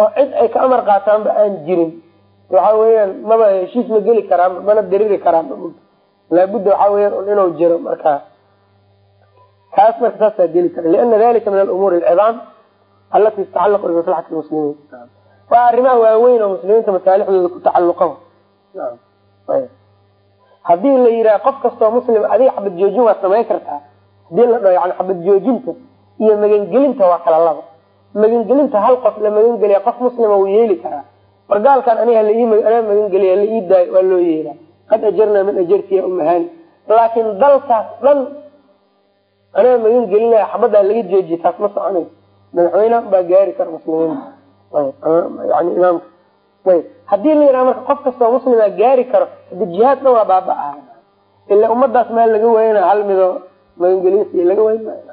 Speaker 1: oo cid ay ka amar qaataanba aan jirin. Waxa weeyaan maba heshiis ma geli karaan mana dariri karaan. Laabudda waxaa weyan inuu jiro marka. Kaas marka saasaa geli kara liana dalika min alumuuri alcidaam alati tatacalaqu bimaslaxati lmuslimiin waa arrimaha waaweyn oo muslimiinta masaalixdooda ku tacaluqa haddii la yidhaha qof kastoo muslim adiga xabad joojin waa samayn kartaa haddii la dhaho xabad joojinta iyo magangelinta waa kala laba. Magangelinta hal qof la magangeliya qof muslima wuu yeeli karaa. War gaalkan aniga anaa magangeliya la ii daayo waa loo yeelaa. Qad ajarnaa min ajarti ya umahani laakiin dalkaas dhan anaa magan gelinaya xabadaa laga joojiya taas ma soconayso. Madaxweyneha baa gaari kara muslimiinta haddii la yidhaha marka qof kastoo muslima gaari karo hadi jihaad dhan waa baaba-a ila ummadaas maa laga wayna hal midoo magangeliyasi laga wayn maayo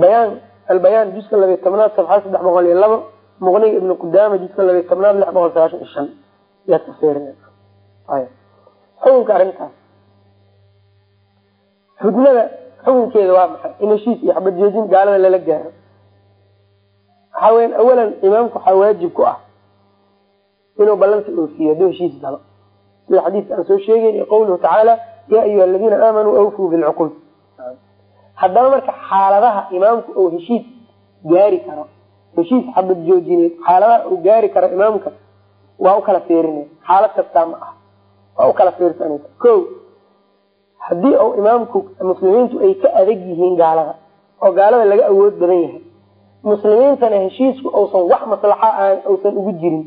Speaker 1: bayaan albayaan juska labiy tobnaad sabxa saddex boqol iyo labo. Muqniga ibnu qudaama juska labiy tobnaad lix boqol sagaashan iyo shan. Yaad ka feerina xukunka arrintaas. Hudnada xukunkeeda waa maxay? In heshiis iyo xabad joojin gaalada lala gaaro. Waxaa weyan awalan imaamka waxaa waajib ku ah inuu ballanti oofiyo hadduu heshiis galo. Sida xadiiska aan soo sheegeyn iyo qawluhu tacaala yaa ayuha aladiina aamanuu awfuu bilcuquud. Haddaba marka xaaladaha imaamku ou heshiis gaari karo heshiis xabad joojineed xaaladaha uu gaari karo imaamka waa u kala fiirina xaalad kastaa ma ah waa u kala fiirsanaysa ko haddii uu imaamku muslimiintu ay ka adag yihiin gaalada oo gaalada laga awood badan yahay muslimiintana heshiisku uusan wax maslaxa aan uusan ugu jirin.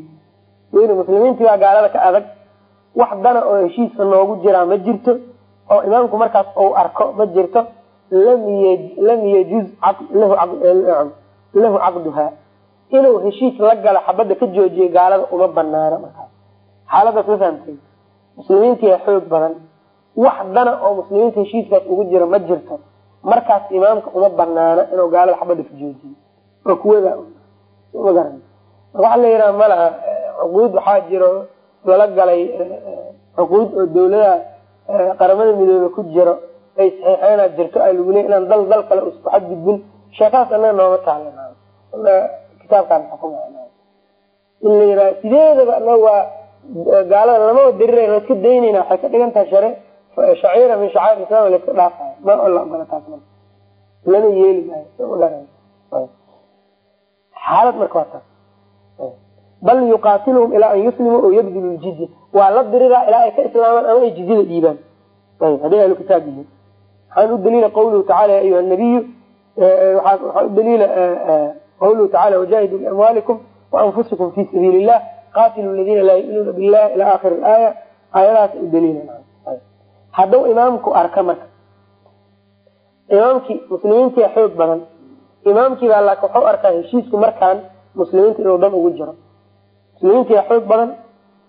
Speaker 1: Muslimiintii baa gaalada ka adag. Wax dana oo heshiiska noogu jiraa ma jirto oo imaamku markaas uu arko ma jirto lam yajuz lahu caqduhaa inuu heshiis la galo xabadda ka joojiyo gaalada uma banaano markaas. Xaaladaas ma fahamtay muslimiintiyaa xoog badan. Wax dana oo muslimiinta heshiiskaas ugu jira ma jirto. Markaas imaamka uma banaano inuu gaalada xabadda ka joojiyo. Oo kuwada ma garan. Waxaa la yidhaha malaha cuquud waxaa jiro lala galay cuquud oo dawladaha qaramada midoobe ku jiro ay saxiixeynaa jirto a lagu leey inaan dal dal kale isku xadgudbin sheekaas anaga nooma taala kitaabkaan xukuma in la yiraha sideedaba anaga waa gaalada lamaba diriran iska daynayna waxay ka dhigan tahay share shaciira min shacair islam laiska dhaafayo ma la ogola taas marka lana yeeli maayo xaalad marka waa taas bal yuqaatiluhum ilaa an yuslimuu oo yabdulu ljizya waa la diriraa ilaa ay ka islaamaan ama ay jizyada dhiibaan. Hadday ahlu kitaab yihiin waxaan u daliila qawluhu tacala ya ayuha nabiyu waxaa u daliila qawluhu tacala wajahiduu biamwaalikum waanfusikum fi sabiili illah qaatilu ladiina laa yuminuuna billah ila akhiri aaya aayadahaas u daliila hadduu imaamku arka marka. Imaamkii muslimiintia xoog badan. Imaamkiibaa laakin waxau arkaa heshiisku markaan muslimiinta inuu dan ugu jiro muslimiintia xoog badan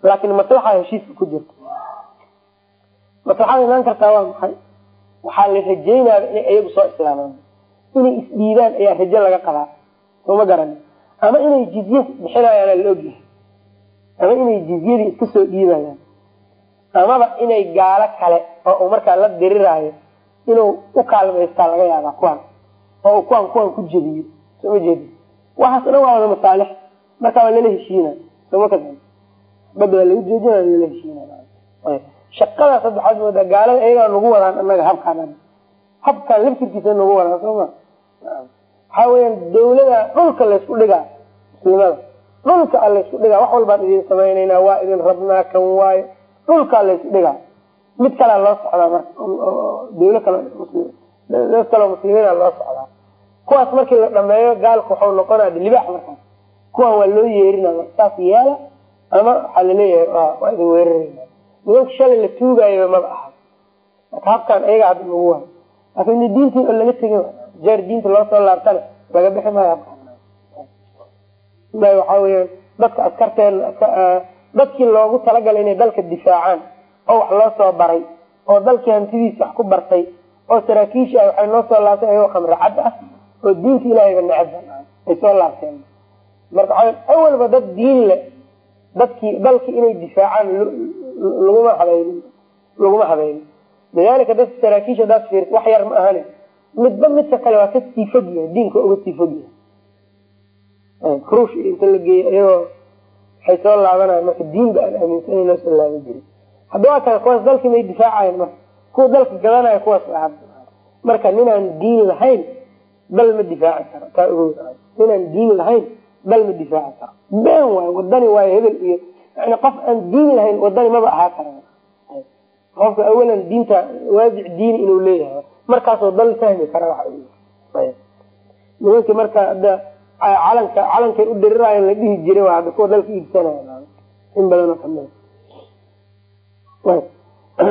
Speaker 1: laakin maslaxa heshiiska ku jirto maslaxada imaan kartaa waa maxay? Waxaa la rajaynaaba inay iyagu soo islaamaan. Inay isdhiibaan ayaa rajo laga qabaa. Sooma garani ama inay jizye bixinayaana la ogyahay ama inay jizyadii iska soo dhiibayaan. Amaba inay gaalo kale oo uu markaa la diriraayo inuu u kaalmaystaa laga yaabaa kuwan. Oo uu kuwan kuwan ku jebiyo sooma jeedi waxaas dhan waa wada masaalix. Markaa lala heshiina sooma ka bada waa laga joojina lala heshiina shaqadaas hadda waxaad moodaa gaalada iyagaa nagu wadaan anaga habkaan habkaan laftirkiisa nagu wadaan sooma waxaa weyaan dawlada dhulka laysku dhigaa muslimada dhulka a laysku dhigaa wax walbaan idin samaynaynaa waa idin rabnaa kan waayo dhulkaa laysku dhigaa. Mid kalea loo socdaa marka dawlo kale dad kaleo muslimiina loo socdaa. Kuwaas markii la dhameeyo gaalku waxau noqonaa libaax markaas kuwan waa loo yeerina saas yeela ama waxaa la leeyahay waa idin weerarayna. Nimanka shalay la tuugaayo maba aha. Marka habkaan ayaga hadda lagu waayo laakin diintii oo laga tegay jeer diinta loo soo laabtana laga bixi maayo waxaa weyaan dadka askarteena dadkii loogu talagalay inay dalka difaacaan oo wax loo soo baray oo dalkii hantidiisa wax ku bartay oo saraakiisha ah waxay noo soo laabtay ayagoo khamre cad ah oo diinta ilahayba necab ay soo laabteen marka awalba dad diin le dadkii dalkii inay difaacaan laguma habaynin laguma habaynin lidalika dadka saraakiisha hadaad fiir wax yar ma ahani. Midba midka kale waa ka sii fog yahay diinka uga sii fog yahay ruush inta la geeyo iyagoo waxay soo laabanayan marka diinba aan aaminsan noo soo laaban jirin. Hadda waa kale kuwaas dalkii may difaacayan marka kuwa dalka gadanaya kuwaas marka ninaan diin lahayn dal ma difaaci karo taa ogow ninaan diin lahayn dal ma difaaci karo been waayo wadani waayo hebel iyo yani qof aan diin lahayn wadani maba ahaa kara qofka awalan diinta waadic diini inuu leeyahay markaasoo dal fahmi kara nimankii marka hadda calanka calankay u diriraayan la dhihi jiray waa kuwa dalka iibsanaya in badanoo kamida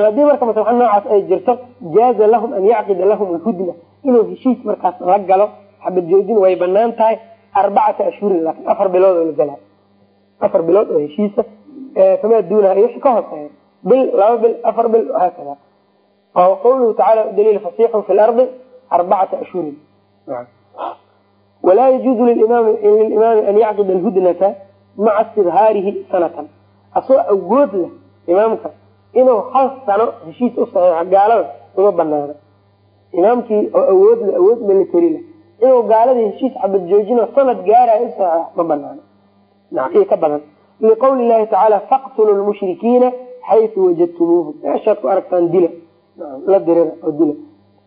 Speaker 1: haddii marka maslaxa noocaas ay jirto jaaza lahum an yacqida lahum alhudna. Inuu heshiis markaas la galo xabad joojin way bannaan tahay arbacata ashhurin laakin afar bilood oo la galaa afar bilood oo heshiisa famaa duunaha iyo wixii ka hooseeya bil laba bil afar bil haakada oo qawluhu tacala daliil fasixun fi lardi arbacata ashhurin walaa yajuuzu lilimaami an yacqida alhudnata maca istidhaarihi sanatan asagoo awood leh imaamka inuu hal sano heshiis u saxiixo gaalada uma banaano imaamkii oo awood awood military leh inuu gaaladii heshiis xabad joojino sanad gaarayo saxiixo ma banaano iyo ka badan. Liqawli llahi tacaala faqtulu lmushrikiina xaysu wajadtumuuhum. Meeshaad ku aragtaan dila. La dirira oo dila.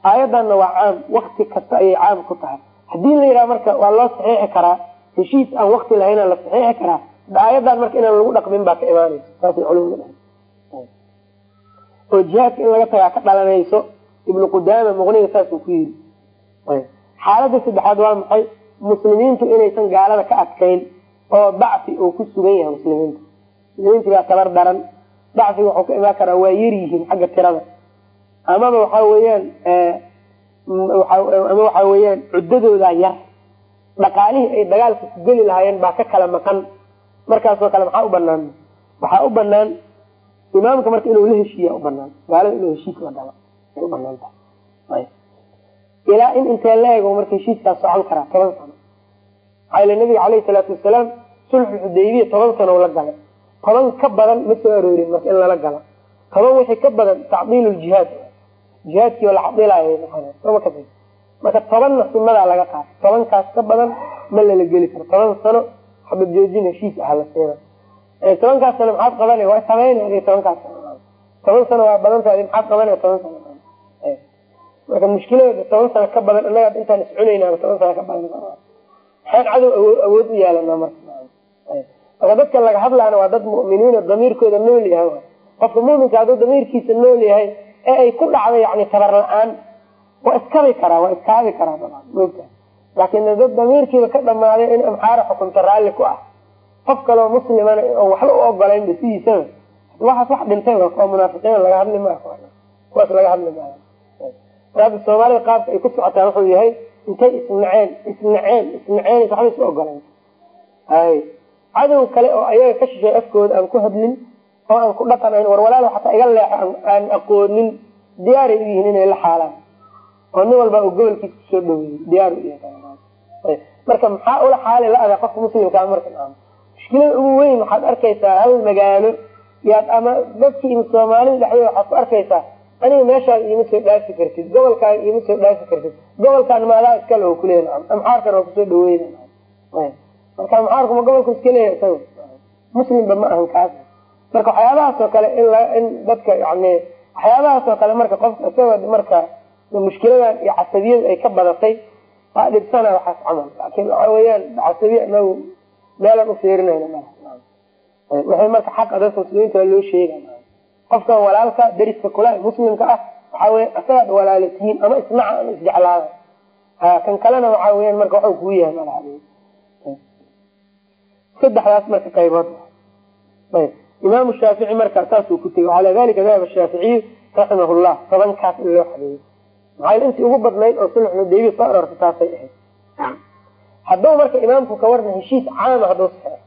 Speaker 1: Aayaddanna waa caam. Wakti kasta ayay caam ku tahay. Haddii la yidhaha marka waa loo saxiixi karaa heshiis aan wakti lahaynaa la saxiixi karaa aayaddan marka inaan lagu dhaqmin baa ka imaanaysa. Saasay culimadu dhahay. Oo jihaadka in laga tagaa ka dhalanayso ibnu qudaama muqniga saasuu ku yiri xaaladda saddexaad waa maxay? Muslimiintu inaysan gaalada ka adkayn oo dacfi uu ku sugan yahay muslimiinta. Muslimiinti baa tabar daran. Dacfiga waxuu ka imaan karaa waa yar yihiin xagga tirada. Amaba waxa weeyaan ama waxa weeyaan cuddadoodaa yar. Dhaqaalihii ay dagaalka ku geli lahaayeen baa ka kala maqan. Markaasoo kale maxaa u banaan waxaa u banaan imaamka marka inuu la heshiiya u banaan gaalada inuu heshiis la galo ay u bannaan tahay ilaa in intee la ego marka heshiiskaa socon karaa toban sano. Maxaa yile nabiga caleyhi salaatu wasalaam sulxu xudaybiya toban sano la galay. Toban ka badan ma soo aroorin marka in lala galo. Toban wixii ka badan tacdiil ljihaad jihaadkii oo la cadilaayo noqon marka tobanna sunadaa laga qaata tobankaas ka badan ma lala geli karo. Toban sano xabad joojin heshiis ah la siina tobankaas sano maxaad qabana waa sameyn tobankaas toban sano waa badantahay maxaad qabana toban sano marka mushkiladeeda toban sano ka badan inaga intaan iscunayna toban sano ka badan. Maxaan cadow awood u yeelana marka. Dadka laga hadlaana waa dad mu'miniin damiirkooda nool yahay. Qofka muminka hadduu damiirkiisa nool yahay ee ay ku dhacdo yani tabar la'aan waa iskabi karaa waa iskaabi karaa laakin dad damiirkiiba ka dhamaaday in amxaara xukunta raalli ku ah. Qof kaleo muslimana oo waxba u ogolaynba sidiisaba waxaas wax dhintay waa munaafiqiin laga hadli maayo. Kuwaas laga hadli maayo hadda soomaalida qaabka ay ku socotaa wuxuu yahay intay isnaceen isnaceen isnaceen waxba isu ogolayn hay cadow kale oo ayaga ka shishay afkooda aan ku hadlin oo aan ku dhaqanayn war walaal xataa iga leexo aan aqoonin diyaaray u yihiin inay la xaalaan. Oo nin walba uu gobolkiisa ku soo dhaweeyey diyaar marka maxaa ula xaali la-ada qofka muslimkaa marka mushkilada ugu weyn waxaad arkaysaa hal magaalo yaad ama dadki im soomaalida dhexdeeda waxaad ku arkaysaa aniga meeshaada iima soo dhaafi kartid gobolkaaga iima soo dhaafi kartid gobolkaan maadaa iskale oo kuleeya amxaarkan waa ku soo dhaweyna marka amxaarkuma gobolku iska leeyahay isaga muslimba ma ahan kaas marka waxyaabahaas oo kale in in dadka yani waxyaabahaas oo kale marka qofka isaga marka mushkiladan iyo casabiyada ay ka badatay waa dhibsana waxaas camal laakin waxa weeyaan casabiya inagu meelaan ufiirinayna waxay marka xaqa dadka muslimiinta loo sheega qofkan walaalka dariska kula muslimka ah waxaa weya isagaad walaala tihiin ama isnaca ama isjeclaada. Kan kalena waxaa weyan marka waxuu kuu yahay mal saddexdaas marka qaybood. Ayb. Imaamu shaafici marka saasuu ku tegey calaa dalika dahaba shaaficiyu raximah llah tobankaas in loo xadeeyo maxaa intii ugu badnayd oo sulx xudaybiya soo aroorta taasay ahayd. Hadduu marka imaamku ka warna heshiis caama hadduu saxeexo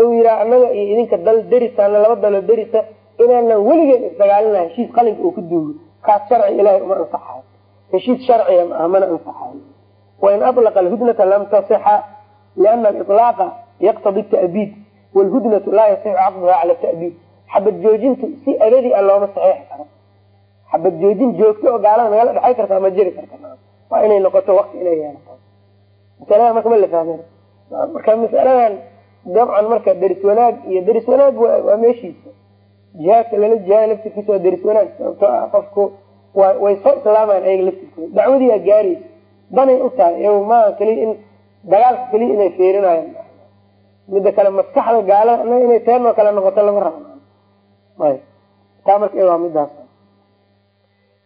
Speaker 1: ou yihaa annaga iyo idinka dal derisaana laba daloo derisa inaanan weligeen isdagaalina heshiis qalinka uu ku duugo kaas sharci ilahay uma ansaxayo heshiis sharciga ma ah mana ansaxayo wain alaqa alhudnata lam tasixa liana alilaaqa yaqtadi ta'biid wlhudnatu laa yasixu caqduha cala ta'biid xabad joojintu si abadi a looma saxeexi karo. Xabad joojin joogto oo gaalada nagala dhexay kartaa ma jiri karta waa inay noqoto wakti inay yeelato. Masalada marka ma la fahme marka masaladan dabcan marka deris wanaag iyo deris wanaag waa meeshiisa jihaadka lala jihaada laftirkiisa waa deris wanaag sababtoo ah qofku wa way soo islaamaan ayaga laftirkooda dacwadiiaa gaaraysa. Danay u tahay. Iyago maaha keliya in dagaalka keliya inay feerinayan mida kale maskaxda gaalada inay teenoo kale noqoto lama rabo taa marka waa midaas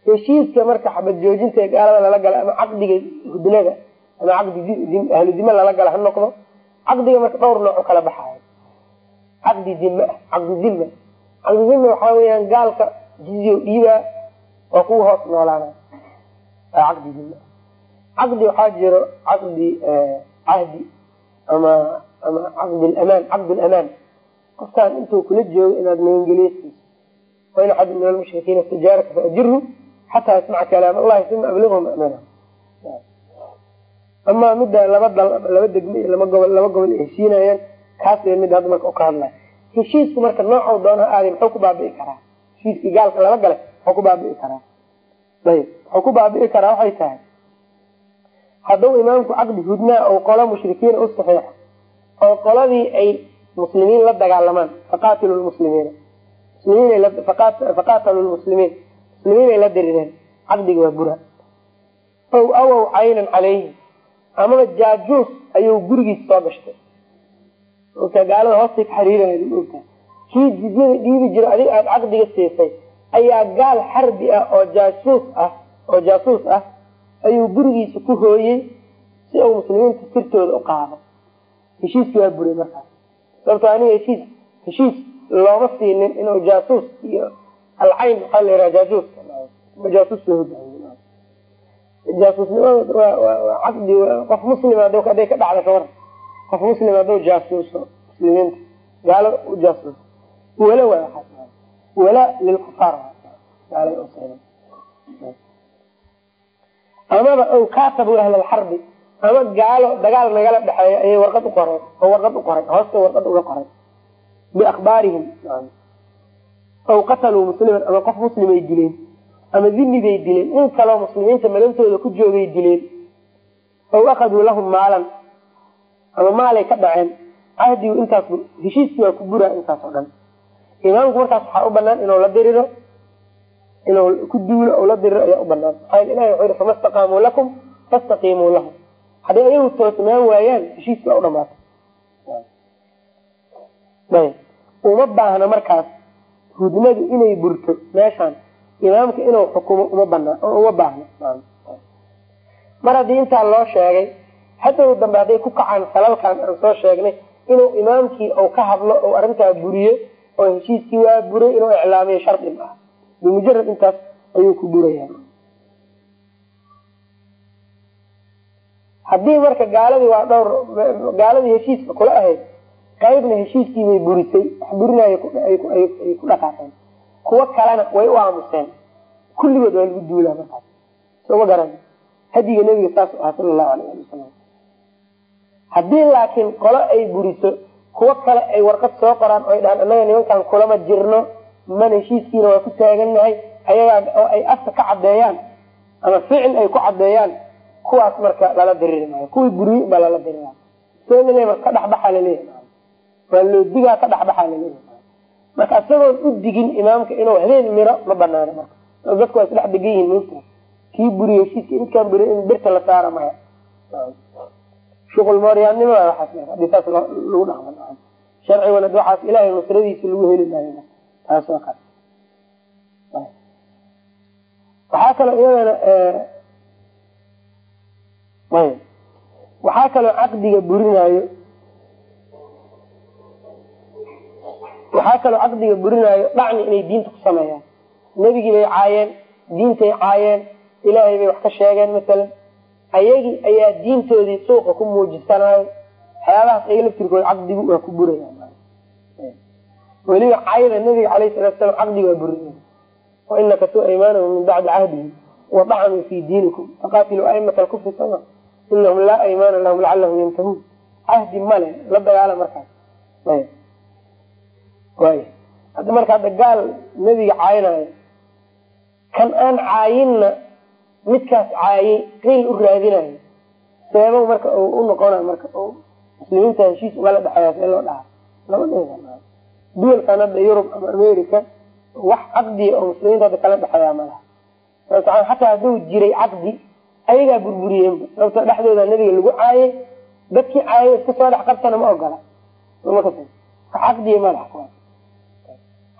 Speaker 1: heshiiska marka xabad joojinta ee gaalada lala gala ama caqdiga hudnada ama caqdi ahlu dime lala gala ha noqdo caqdiga marka dhowr nooc kala baxaayo caqdi dim caqdi dima caqdi dima waxaa weyaan gaalka jizyo dhiibaa oo kuwa hoos noolaana. Caqdi dima caqdi waxaa jiro caqdi cahdi ama ama caqdi lamaan caqd lamaan qofkaan intuu kula joogo inaad magangeliyasiiso wain axad min almushrikiina istajaaraka faajirhu xataa yasmaca kalaam allahi uma ablighum amana amaa midda laba dal laba degme iyo laba gobol laba gobol ay heshiinayaan kaas w midda hadda marka ka hadlaya heshiisku marka noocou doona ha aadi muxuu ku baabi'i karaa. Heshiiskii gaalka lala galay muxuu ku baabi'i karaa. Ayb muxuu ku baabi'i karaa waxay tahay hadduu imaamku caqdi hudnaa ou qolo mushrikiina u saxiixo oo qoladii ay muslimiin la dagaalamaan faqatilu lmuslimiina muslimiin faqatalu lmuslimiin muslimiin ay la dirireen caqdiga waa bura. Ow awow caynan calayhi amaba jaajuus ayuu gurigiisa soo gashtay ogtaa gaalada hoostay ka xariiraya ogtaa kii jizyada dhiibi jira adiga aada caqdiga siisay ayaa gaal xarbi ah oo jaasuus ah oo jaasuus ah ayuu gurigiisa ku hooyey si uu muslimiinta sirtooda u qaado. Heshiiskii waa buray markaas sababto aniga heshiis heshiis looma siinin inuu jaasuus iyo alcayn waxaa la yidhaha jaajuuska jaasuus loo hogaamiyo jaasuusnimada waa caqdi qof muslima hadday ka dhacda kawar qof muslim hadduu jaasuuso muslimiinta. Gaalada u jaasuuso. Wala waay waxaas wala lilkufaar gaalada amaba ow kaatabu ahlalxarbi ama gaalo dagaal nagala dhexeeya ayay warqad u qoreen oo warqad u qoray hoosta warqad uga qoray. Biakhbaarihim ow qataluu musliman ama qof muslimay dileen ama dinibay dileen. In kaloo muslimiinta madantooda ku joogay dileen. Ow akaduu lahum maalan ama maalay ka dhaceen? Cahdigu intaas heshiiskii waa ku buraa intaas oo dhan. Imaamku markaas waxaa u banaan inuu la diriro inuu ku duulo la diriro ayaa u banaan maxaa ilahi wuxuu yihi fama staqaamuu lakum fastaqiimuu lahum hadday ayagu toosnaan waayaan heshiiskii waa u dhamaatay ayb uma baahna markaas hudnadu inay burto meeshaan imaamka inuu xukumo uma banaa uma baahna. Mar haddii intaa loo sheegay hadow dambe hadday ku kacaan salalkan aan soo sheegnay inuu imaamkii ou ka hadlo ou arrintaa buriyo oo heshiiskii waa buray inuu iclaamiyo shardi ma ah bimujarad intaas ayuu ku buraya. Haddii marka gaaladii waa dhowr gaaladii heshiiska kula ahayd qaybna heshiiskiibay burisay wax burinayo ay ku dhaqaaqeen. Kuwo kalena way u aamuseen. Kulligood waa lagu duulaa markaas. Soo ma garan. Hadiga nabiga saas u ahaa sala allahu alayh ali wasalam haddii laakiin qolo ay buriso kuwo kale ay warqad soo qoraan o ay dhahaan annaga nimankan kulama jirno man heshiiskiina waa ku taagannahay ayagaa oo ay afka ka caddeeyaan ama ficil ay ku caddeeyaan kuwaas marka lala diriri maayo kuwii buriye baa lala dirira sl ka dhexbaxa la leeyahay waa loodigaa ka dhexbaxa la leeyahay marka isagoon u digin imaamka inuu habeen miro ma banaano marka. Dadku waa isdhex degan yihiin kii buriye heshiiska midkaan buriye in birta la saara maya shuqul mooryaannimo waaas haddii saas lagu dhaqmo sharcigan waxaas ilahay nusradiisa lagu heli maayo. Taas kale. Waxaa kaloo iyadana waxaa kaloo caqdiga burinaayo. Waxaa kaloo caqdiga burinaayo dhacni inay diinta ku sameeyaan. Nebigii bay caayeen diintay caayeen ilaahay bay wax ka sheegeen masalan ayagii ayaa diintoodii suuqa ku muujisanayo waxyaabahaas ayaga laftirkooda caqdigu waa ku buraya weliba cayda nabiga alayh salatu salam caqdiga waa burinay wainaka su aymaanahum min bacdi cahdihim wadacanuu fi diinikum. Faqaatiluu aimata alkufri sama. Inahum laa aymaana lahum lacalahum yantahuun. Cahdi male la dagaala markaas. Marka hadda gaal nebiga caayinayo kan aan caayinna midkaas caayay qiil u raadinayo. Seebo marka u noqona marka muslimiinta heshiis ugala dhexeeya see loo dhaha lama duwalkan hadda yurub ama america wax caqdiya oo muslimiinta hadda kala dhexeeya malaha xataa hadduu jiray caqdi ayagaa burburiyeenba sababto dhexdooda nebiga lagu caayay dadkii caayay iska soo dhex qabtana ma ogola. Caqdiya malaha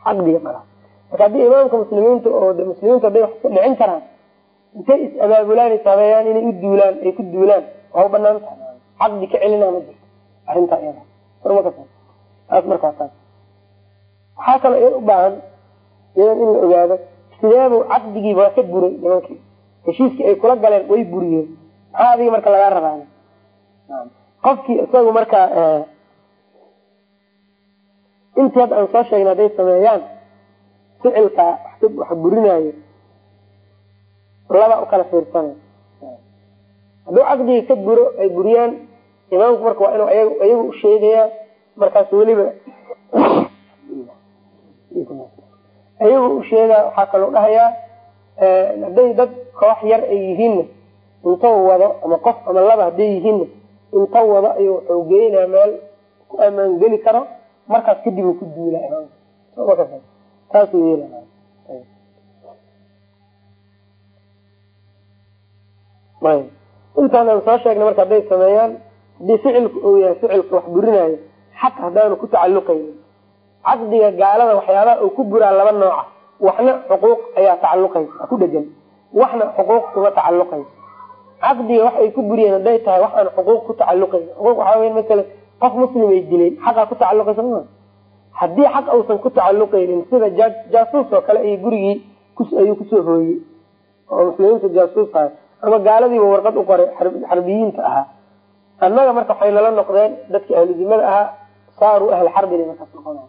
Speaker 1: caqdiya malaha marka haddii imaamka muslimiinta oo muslimiinta hadday wax iska dhicin karaan intay is abaabulaan is habeeyaan inay u duulaan ay ku duulaan. Waa u bannaan tahay caqdi ka celina ma jirto arrintaa iyada. Taas markaa waxaa kaloo iya u baahan iyadan in la ogaado sideebuu caqdigiiba waa ka buray nimankii. Heshiiskii ay kula galeen way buriyeen. Maxaa adiga marka lagaa rabaa qofkii isagu markaa intii hadda aan soo sheegna hadday sameeyaan ficilkaa wax burinaayo laba u kala fiirsanay hadduu caqdiga ka buro ay buriyaan imaamku marka waa inuu ayagu u sheegayaa markaas weliba ayagu u sheegaa waxaa kaloo dhahayaa hadday dad koox yar ay yihiinna intau wado ama qof ama laba hadday yihiinna inta wado ayuu wuxuu geynaa meel ku amaan geli karo markaas kadib uu ku duulaa imaamka saasuu yeela intaan aan soo sheegnay marka hadday sameeyaan haddii ficilku uu yahay ficilka wax burinayo xaq haddaanu ku tacaluqaynin caqdiga gaalada waxyaabaha uu ku buraa laba nooca waxna xuquuq ayaa tacaluqaysa ku dhegan waxna xuquuq kuma tacaluqayso caqdiga wax ay ku buriyeen hadday tahay wax aan xuquuq ku tacaluqayn xuquuq waxaa wey masala qof muslim ay dileen xaqaa ku tacaluqaysa ma haddii xaq uusan ku tacaluqaynin sida jaasuus oo kale ay gurigii ayuu ku soo hooyey. Oo muslimiinta jaasuus ahay ama gaaladiiba warqad u qoray xarbiyiinta ahaa. Annaga marka waxay nala noqdeen dadkii ahludimada ahaa saaruu ahl xarbina markaas noqona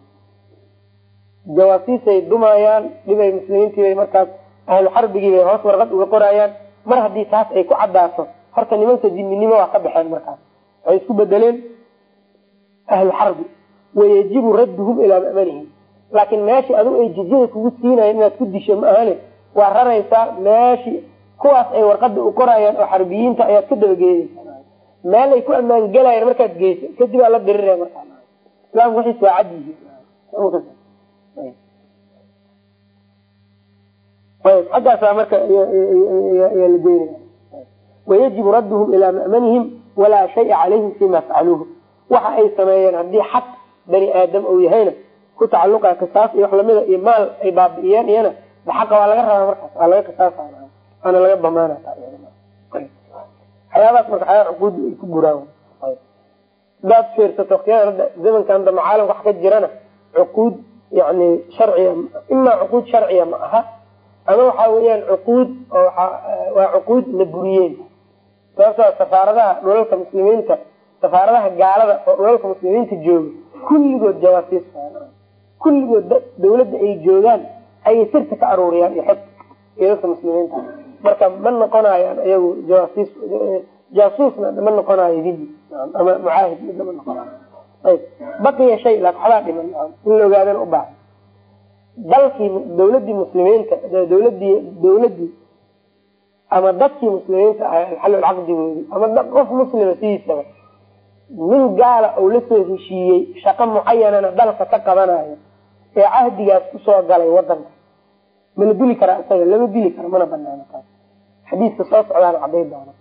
Speaker 1: jawaasiisay dumayaan dhibay muslimiintiibay markaas ahlu xarbigiibay hoos warqad uga qorayaan. Mar haddii taas ay ku cadaato horta nimanka diminimo waa ka baxeen markaas. Waxay isku bedeleen ahlu xarbi. Wayajibu radduhum ilaa mamanihim laakiin meeshii adigu ay jizyada kugu siinayan inaad ku disho ma ahane waa raraysaa meeshii kuwaas ay warqada u qorayaan oo xarbiyiinta ayaad ka dabageedaysa meel ay ku ammaan gelayaan markaad geyso kadib aa la diriraya markaa. Islaamku wixiis waa cad yihiin ayb. Xaggaasaa marka yaa la geynaya wayajibu radduhum ilaa ma'manihim walaa shaya calayhim fima facaluuhu waxa ay sameeyeen haddii xaq bani aadam uu yahayna ku tacaluqa qisaas iyo wax lamida iyo maal ay baabi'iyeen iyana xaqa waa laga rabaa markaas waa laga qisaasa waana laga damaana waxyaabaas marka waxyaaba cuquud ay ku buraan hadaad fiirsato waqtiyada zamankan dambe caalamka wax ka jirana cuquud yani sharciya imaa cuquud sharciya ma aha ama waxa weeyaan cuquud oo waa cuquud la buriyeen. Sababtoo safaaradaha dhulalka muslimiinta safaaradaha gaalada oo dhulalka muslimiinta jooga kulligood jawaasiis kulligood dawladda ay joogaan ayay sirta ka aruuriyaan iyo xogta iyo dadka muslimiinta marka ma noqonayaan iyagu jaasuusna ma noqonayo dili ama mucaahid ma noqonayo ayb baqiya shay laakin waxbaa dhiman in la ogaadana u baahan. Dalkii dawladii muslimiinta dawladii dawladii ama dadkii muslimiinta ahay alxalul caqdigoodii ama qof muslima sidiisaba nin gaala ou la soo heshiiyey shaqo mucayanana dalka ka qabanayo ee cahdigaas ku soo galay wadanka mala dili karaa isaga lama dili karo mana banaano taas xadiiska soo socdaan caday doona.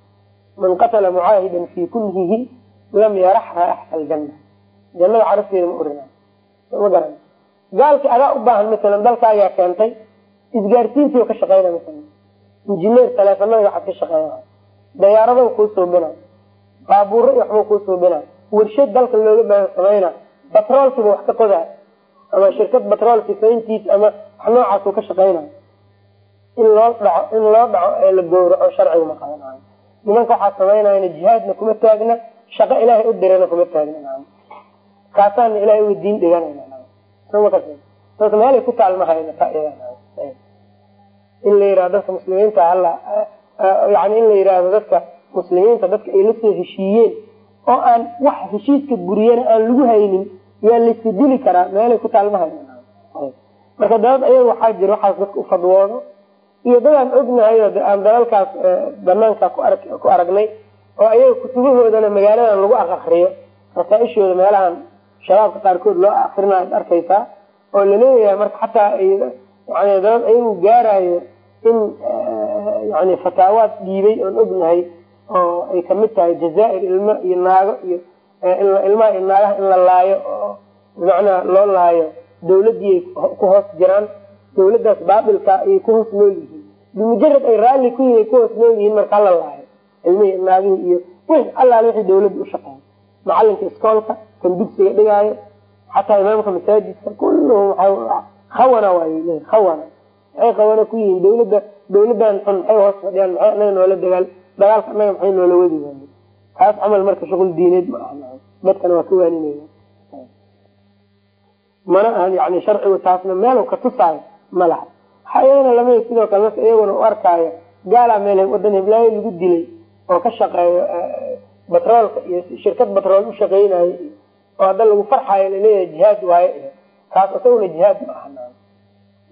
Speaker 1: Man qatala mucaahidan fii kunhihi lam yarax raaixata aljanna jannada carafteeda ma orina. Ma garan. Gaalkii adaa u baahan masalan dalkaagaa keentay isgaarsiintii ka shaqeyna masalan. Injineer taleefanada waxaad ka shaqeeya. Dayaarado kuu suubina baabuuro iyo waxbuu kuu suubina warshad dalka looga baahan samayna batroolkiiba wax ka qodaa ama shirkad batroolki sayntiis ama wax noocaasuu ka shaqeyna in loo dhaco in loo dhaco ee la gowraco sharciga ma qabanayo nimanka waxaa samaynayana jihaadna kuma taagna shaqo ilaahay u dirana kuma taagna kaasaana ilahay uga diin dhiganayna saas meelay ku taalmahayna in la yihahdo dadka muslimiinta hala yani in la yihahdo dadka muslimiinta dadka ay la soo heshiiyeen oo aan wax heshiiska buriyana aan lagu haynin yaa layska dili karaa meelay ku taalmahayna marka dabad ayaga waxaa jira waxaas dadka ufadwoodo iyo dadaan ognahay aan dalalkaas banaanka ku aragnay oo ayaga kutubahoodana magaaladan lagu akriyo rasaaishooda meelahan shabaabka qaarkood loo akrinayo ad arkaysaa oo la leeyahay marka xataa yani dabad ayagu gaarayo in yani fataawaad dhiibay oon ognahay oo ay ka mid tahay jazaair ilmo iyo naago iyo ilmaha iyo naagaha in la laayo oo bimacnaa loo laayo dawladii ay ku hoos jiraan dawladaas baabilka ayay ku hoos nool yihiin. Bimujarad ay raalli ku yihiin ku hoos nool yihiin marka hala laayo ilmihii naagihii iyo allaale wixii dawladda ushaqeeya macalinka iskoolka kan dugsiga dhigaayo xataa imaamka masaajidka kulluhum khawana waay khawana. Maxay khawana ku yihiin dawladda dawladan xun maxay hoos fadhiyaan maxay anaga noola dagaal dagaalka anaga maxay noola wadi waaye kaas camal marka shuqul diineed ma aha dadkana waa ka waaninaya mana ahan yani sharcigu taasna meel ka tusaayo ma laha. Waxaa iyagana lamida sidoo kale marka iyaguna u arkaayo gaalaa meel wadan hiblaayo lagu dilay oo ka shaqeeyo batroolka iyo shirkad batrool u shaqeynayo oo hadda lagu farxayo la leeyahay jihaad waaye kaas isaguna jihaad ma aha.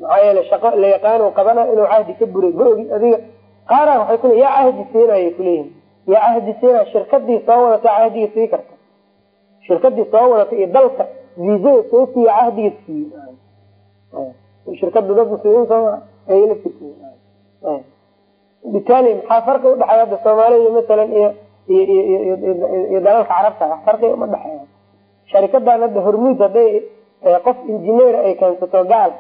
Speaker 1: Maxaa yeele shaqo la yaqaano qabanayo inuu cahdi ka buray ma ogi adiga qaara waxay kule yaa cahdi siinaya kuleeyihin yaa cahdi siinaya shirkadii soo wadata cahdiga sii karta. Shirkadii soo wadata iyo dalka viisada soo siiya cahdiga siiye shirkada dad muslimiin sooma ayla bitaali maxaa farqi udhexeeya hadda soomaalida masalan iyo iyo dalalka carabta? Wax farqiga uma dhexeeya. Sharikadan hadda hormuud hadday qof injineer ay keensato gaal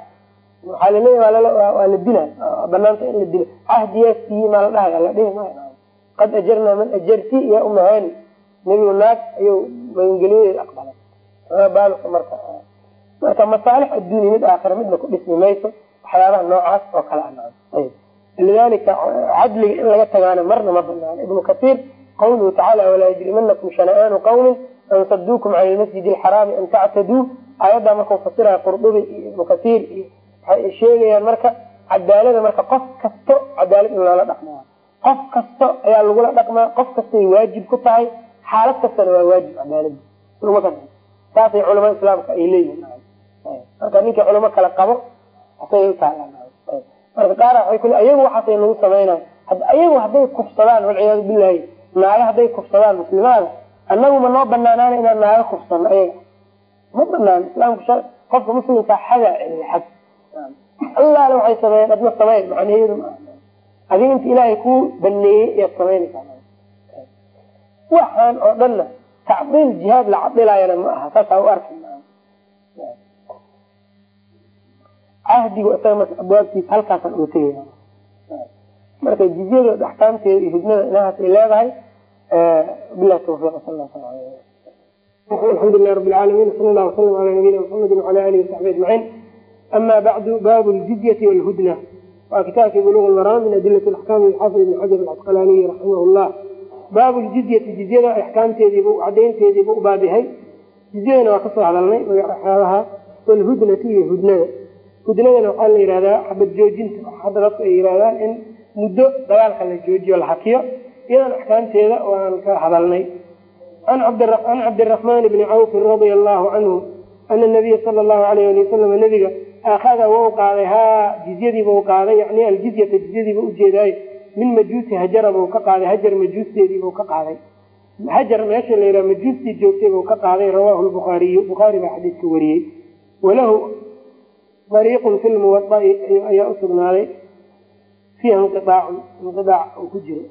Speaker 1: waxaa laleeya waa la dila. Banaanta in la dilo cahdiyaa maa la dhahaya la dhihi maayo. Qad ajarnaa man ajarti ya umahani nebigu naag ayuu magangeliyadeeda aqbalay. Baalka marka marka masaalix adduuniya mid aakhira midna ku dhismi mayso waxyaabaha noocaas oo kale a lidalika cadliga in laga tagaana marna ma banaano ibnu kasiir qawluhu tacaala walaa yajrimanakum shana'aanu qawmin an saduukum cani lmasjid alxaraami an tactaduu. Aayaddaa markau fasiraya qurdubi iyo ibnu kasiir iyo waxay sheegayaan marka cadaalada marka qof kasto cadaalad in loola dhaqmaa. Qof kasto ayaa lagula dhaqmaa qof kastay waajib ku tahay xaalad kastana waa waajib cadaalada saasay culamada islaamka ay leeyihiin marka ninkii culamo kale qabo marka qaar waay kule ayagu waxaasay nagu samaynayo ayagu hadday kufsadaan walciyaadu bilahi naaga hadday kufsadaan muslimaada anagu ma noo banaanaana inaan naaga kufsano ayaga. Ma banaano islaamku qofka muslimkaa xagaa celiya xag. Allaale waxay sameeyeen adna samey macnaheedu maaha adiga inta ilaahay kuu baneeyey ayaad samaynaysaa waxaan oo dhanna tacdiil jihaad la cadilaayana ma aha saasaa u arki cahdigu isaga marka abwaabtiisa halkaasaan uga tegaya marka jizyada axkaamteeda iyo hudnada inahaas ay leedahay bilahi tawfiiq sal alxamdu lilah rabi lcaalamiin hudnadana waxaa la yihahdaa xabad joojinta. Hadda dadku ay yihahdaan in muddo dagaalka la joojiyo la hakiyo iyadan axkaamteeda waan ka hadalnay. Can cabdiraxmaan bni cawfin radia allahu canhu ana nabiya sala allahu alayh ali wasalam nabiga akhada wau qaaday haa jizyadiiba u qaaday yani aljizyata jizyadiiba ujeedaayo min majuusi hajarabau ka qaaday hajar majuusteediibau ka qaaday. Hajar meesha la yidhaha majuustii joogtaybau ka qaaday rawaahu lbukhaariyu bukhaari baa xadiidka wariyey. Walahu ariiqun fi lmuwaai ayaa usugnaaday fiiha inqiaacun inqiaac uu ku jiro.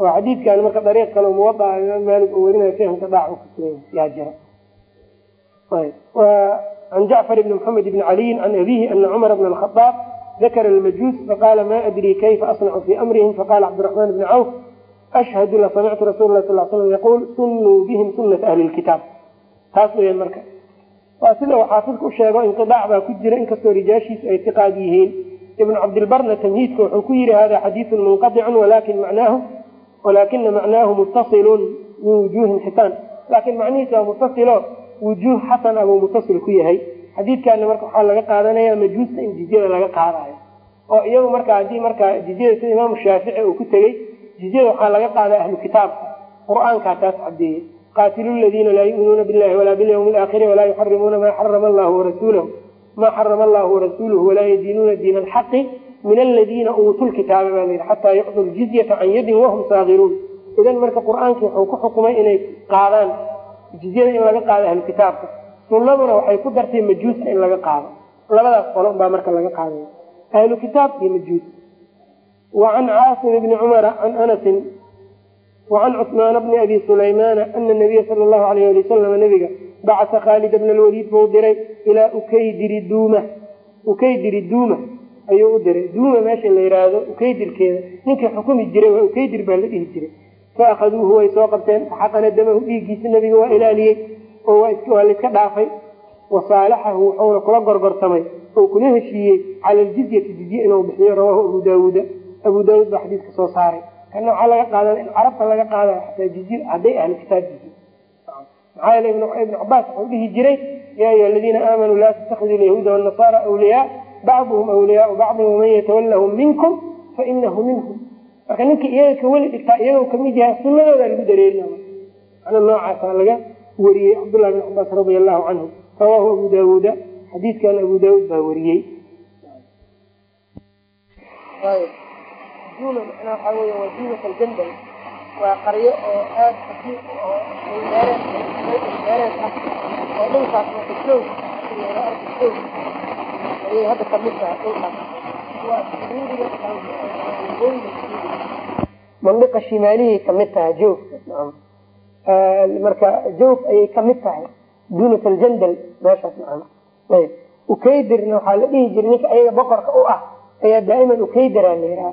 Speaker 1: Oo xadiidkan marka dariiq kale muwaaa imaam maalik uu werinayo fiiha inqiaac uu kusugan yaa jira. Can jacfar bni maxamed bni caliyin can abihi ana cumar bna alkhadaab dakara almajuus faqaala ma adrii kayfa asnacu fii amrihim? Faqala cabdiraxmaan bni cawf ashhadu la samictu lah sal slam yaquul sunnuu bihim sunata ahli lkitaab taas weyan marka waa sida uu xaafidka u sheego inqidaac baa ku jira inkastoo rijaashiisu ay tiqaad yihiin. Ibnu cabdilbarna tamhiidka wuxuu ku yihi hada xadiiun munqadicun walakin macnaahu muttasilun min wujuuhin xitaan. Laakiin macnihiisa waa muttasilo wujuuh xasan abuu muttasil ku yahay. Xadiidkana marka waxaa laga qaadanaya majuusta in jizyada laga qaadayo. Oo iyagu marka haddii marka jizyada sida imaamu shaafici uu ku tegey jizyada waxaa laga qaada ahlu kitaabka qur'aankaa taas cadeeyey qaatilu ladiina laa yuminuuna billahi walaa bilyawmi alaakhiri walaa yuxarimuuna maa xarama allahu warasuulahu maa xarama allahu warasuuluhu walaa yadiinuuna diina alxaqi min aladiina uutuu lkitaaba baa layidhi xataa yucdu ljizyata can yadin wahum saagiruun idan marka qur'aankii wuxuu ku xukumay inay qaadaan jizyada in laga qaado ahlu kitaabka sunnaduna waxay ku dartay majuuska in laga qaado labadaas qolo baa marka laga qaadaya ahlu kitaab iyo majuus wa can caasim bni cumara can anasin wacan cusmaana bni abi sulaymana ana nabiya sala allahu alayh ali wasalam nabiga bacasa khaalida bna alwaliid buu diray ilaa ukaydiri duuma ukaydiri duuma ayuu u diray duuma meesha la yidhaahdo ukaydirkeeda ninkii xukumi jiray waa ukaydir baa la dhihi jiray fa akhaduuhu way soo qabteen faxaqana damahu dhiiggiisa nabiga waa ilaaliyey oo waa laiska dhaafay wasaalaxahu wuxuuna kula gorgortamay oo kula heshiiyey cala aljizyati jizye inuu bixiyo rawaahu abu daawuuda abu saaray kana waxaa laga qaadana in carabta laga qaadayo xataa jizye hadday ahlu kitaab yihiin maxaa yeele ibnu cabaas wuxuu dhihi jiray yaa ayuha aladiina aamanuu laa tattakhiduu alyahuuda wanasaara awliyaa bacduhum awliyaau bacdin waman yatawallahum minkum fainahu minhum. Marka ninka iyaga ka weli dhigtaa iyagoo ka mid yahay sunadooda lagu dareerina. Mana noocaasa laga wariyey cabdullahi bin cabaas radia allahu canhu rawaahu abu daawuuda xadiidkan abu daawuud baa wariyey duuma macnaa waxaa wey waa duumat aljandal waa qaryo oo aada xaqiiq oo meereed ah oo dhulkaas marka joog joog ayay hadda ka mid tahay dhulkaas mandiqa shimaalihay ka mid tahay joogka marka joog ayay ka mid tahay duunat aljandal meeshaas maa ayb ukaydirna waxaa la dhihi jiray ninka ayaga boqorka u ah ayaa daa'iman ukaydiraa la yiraha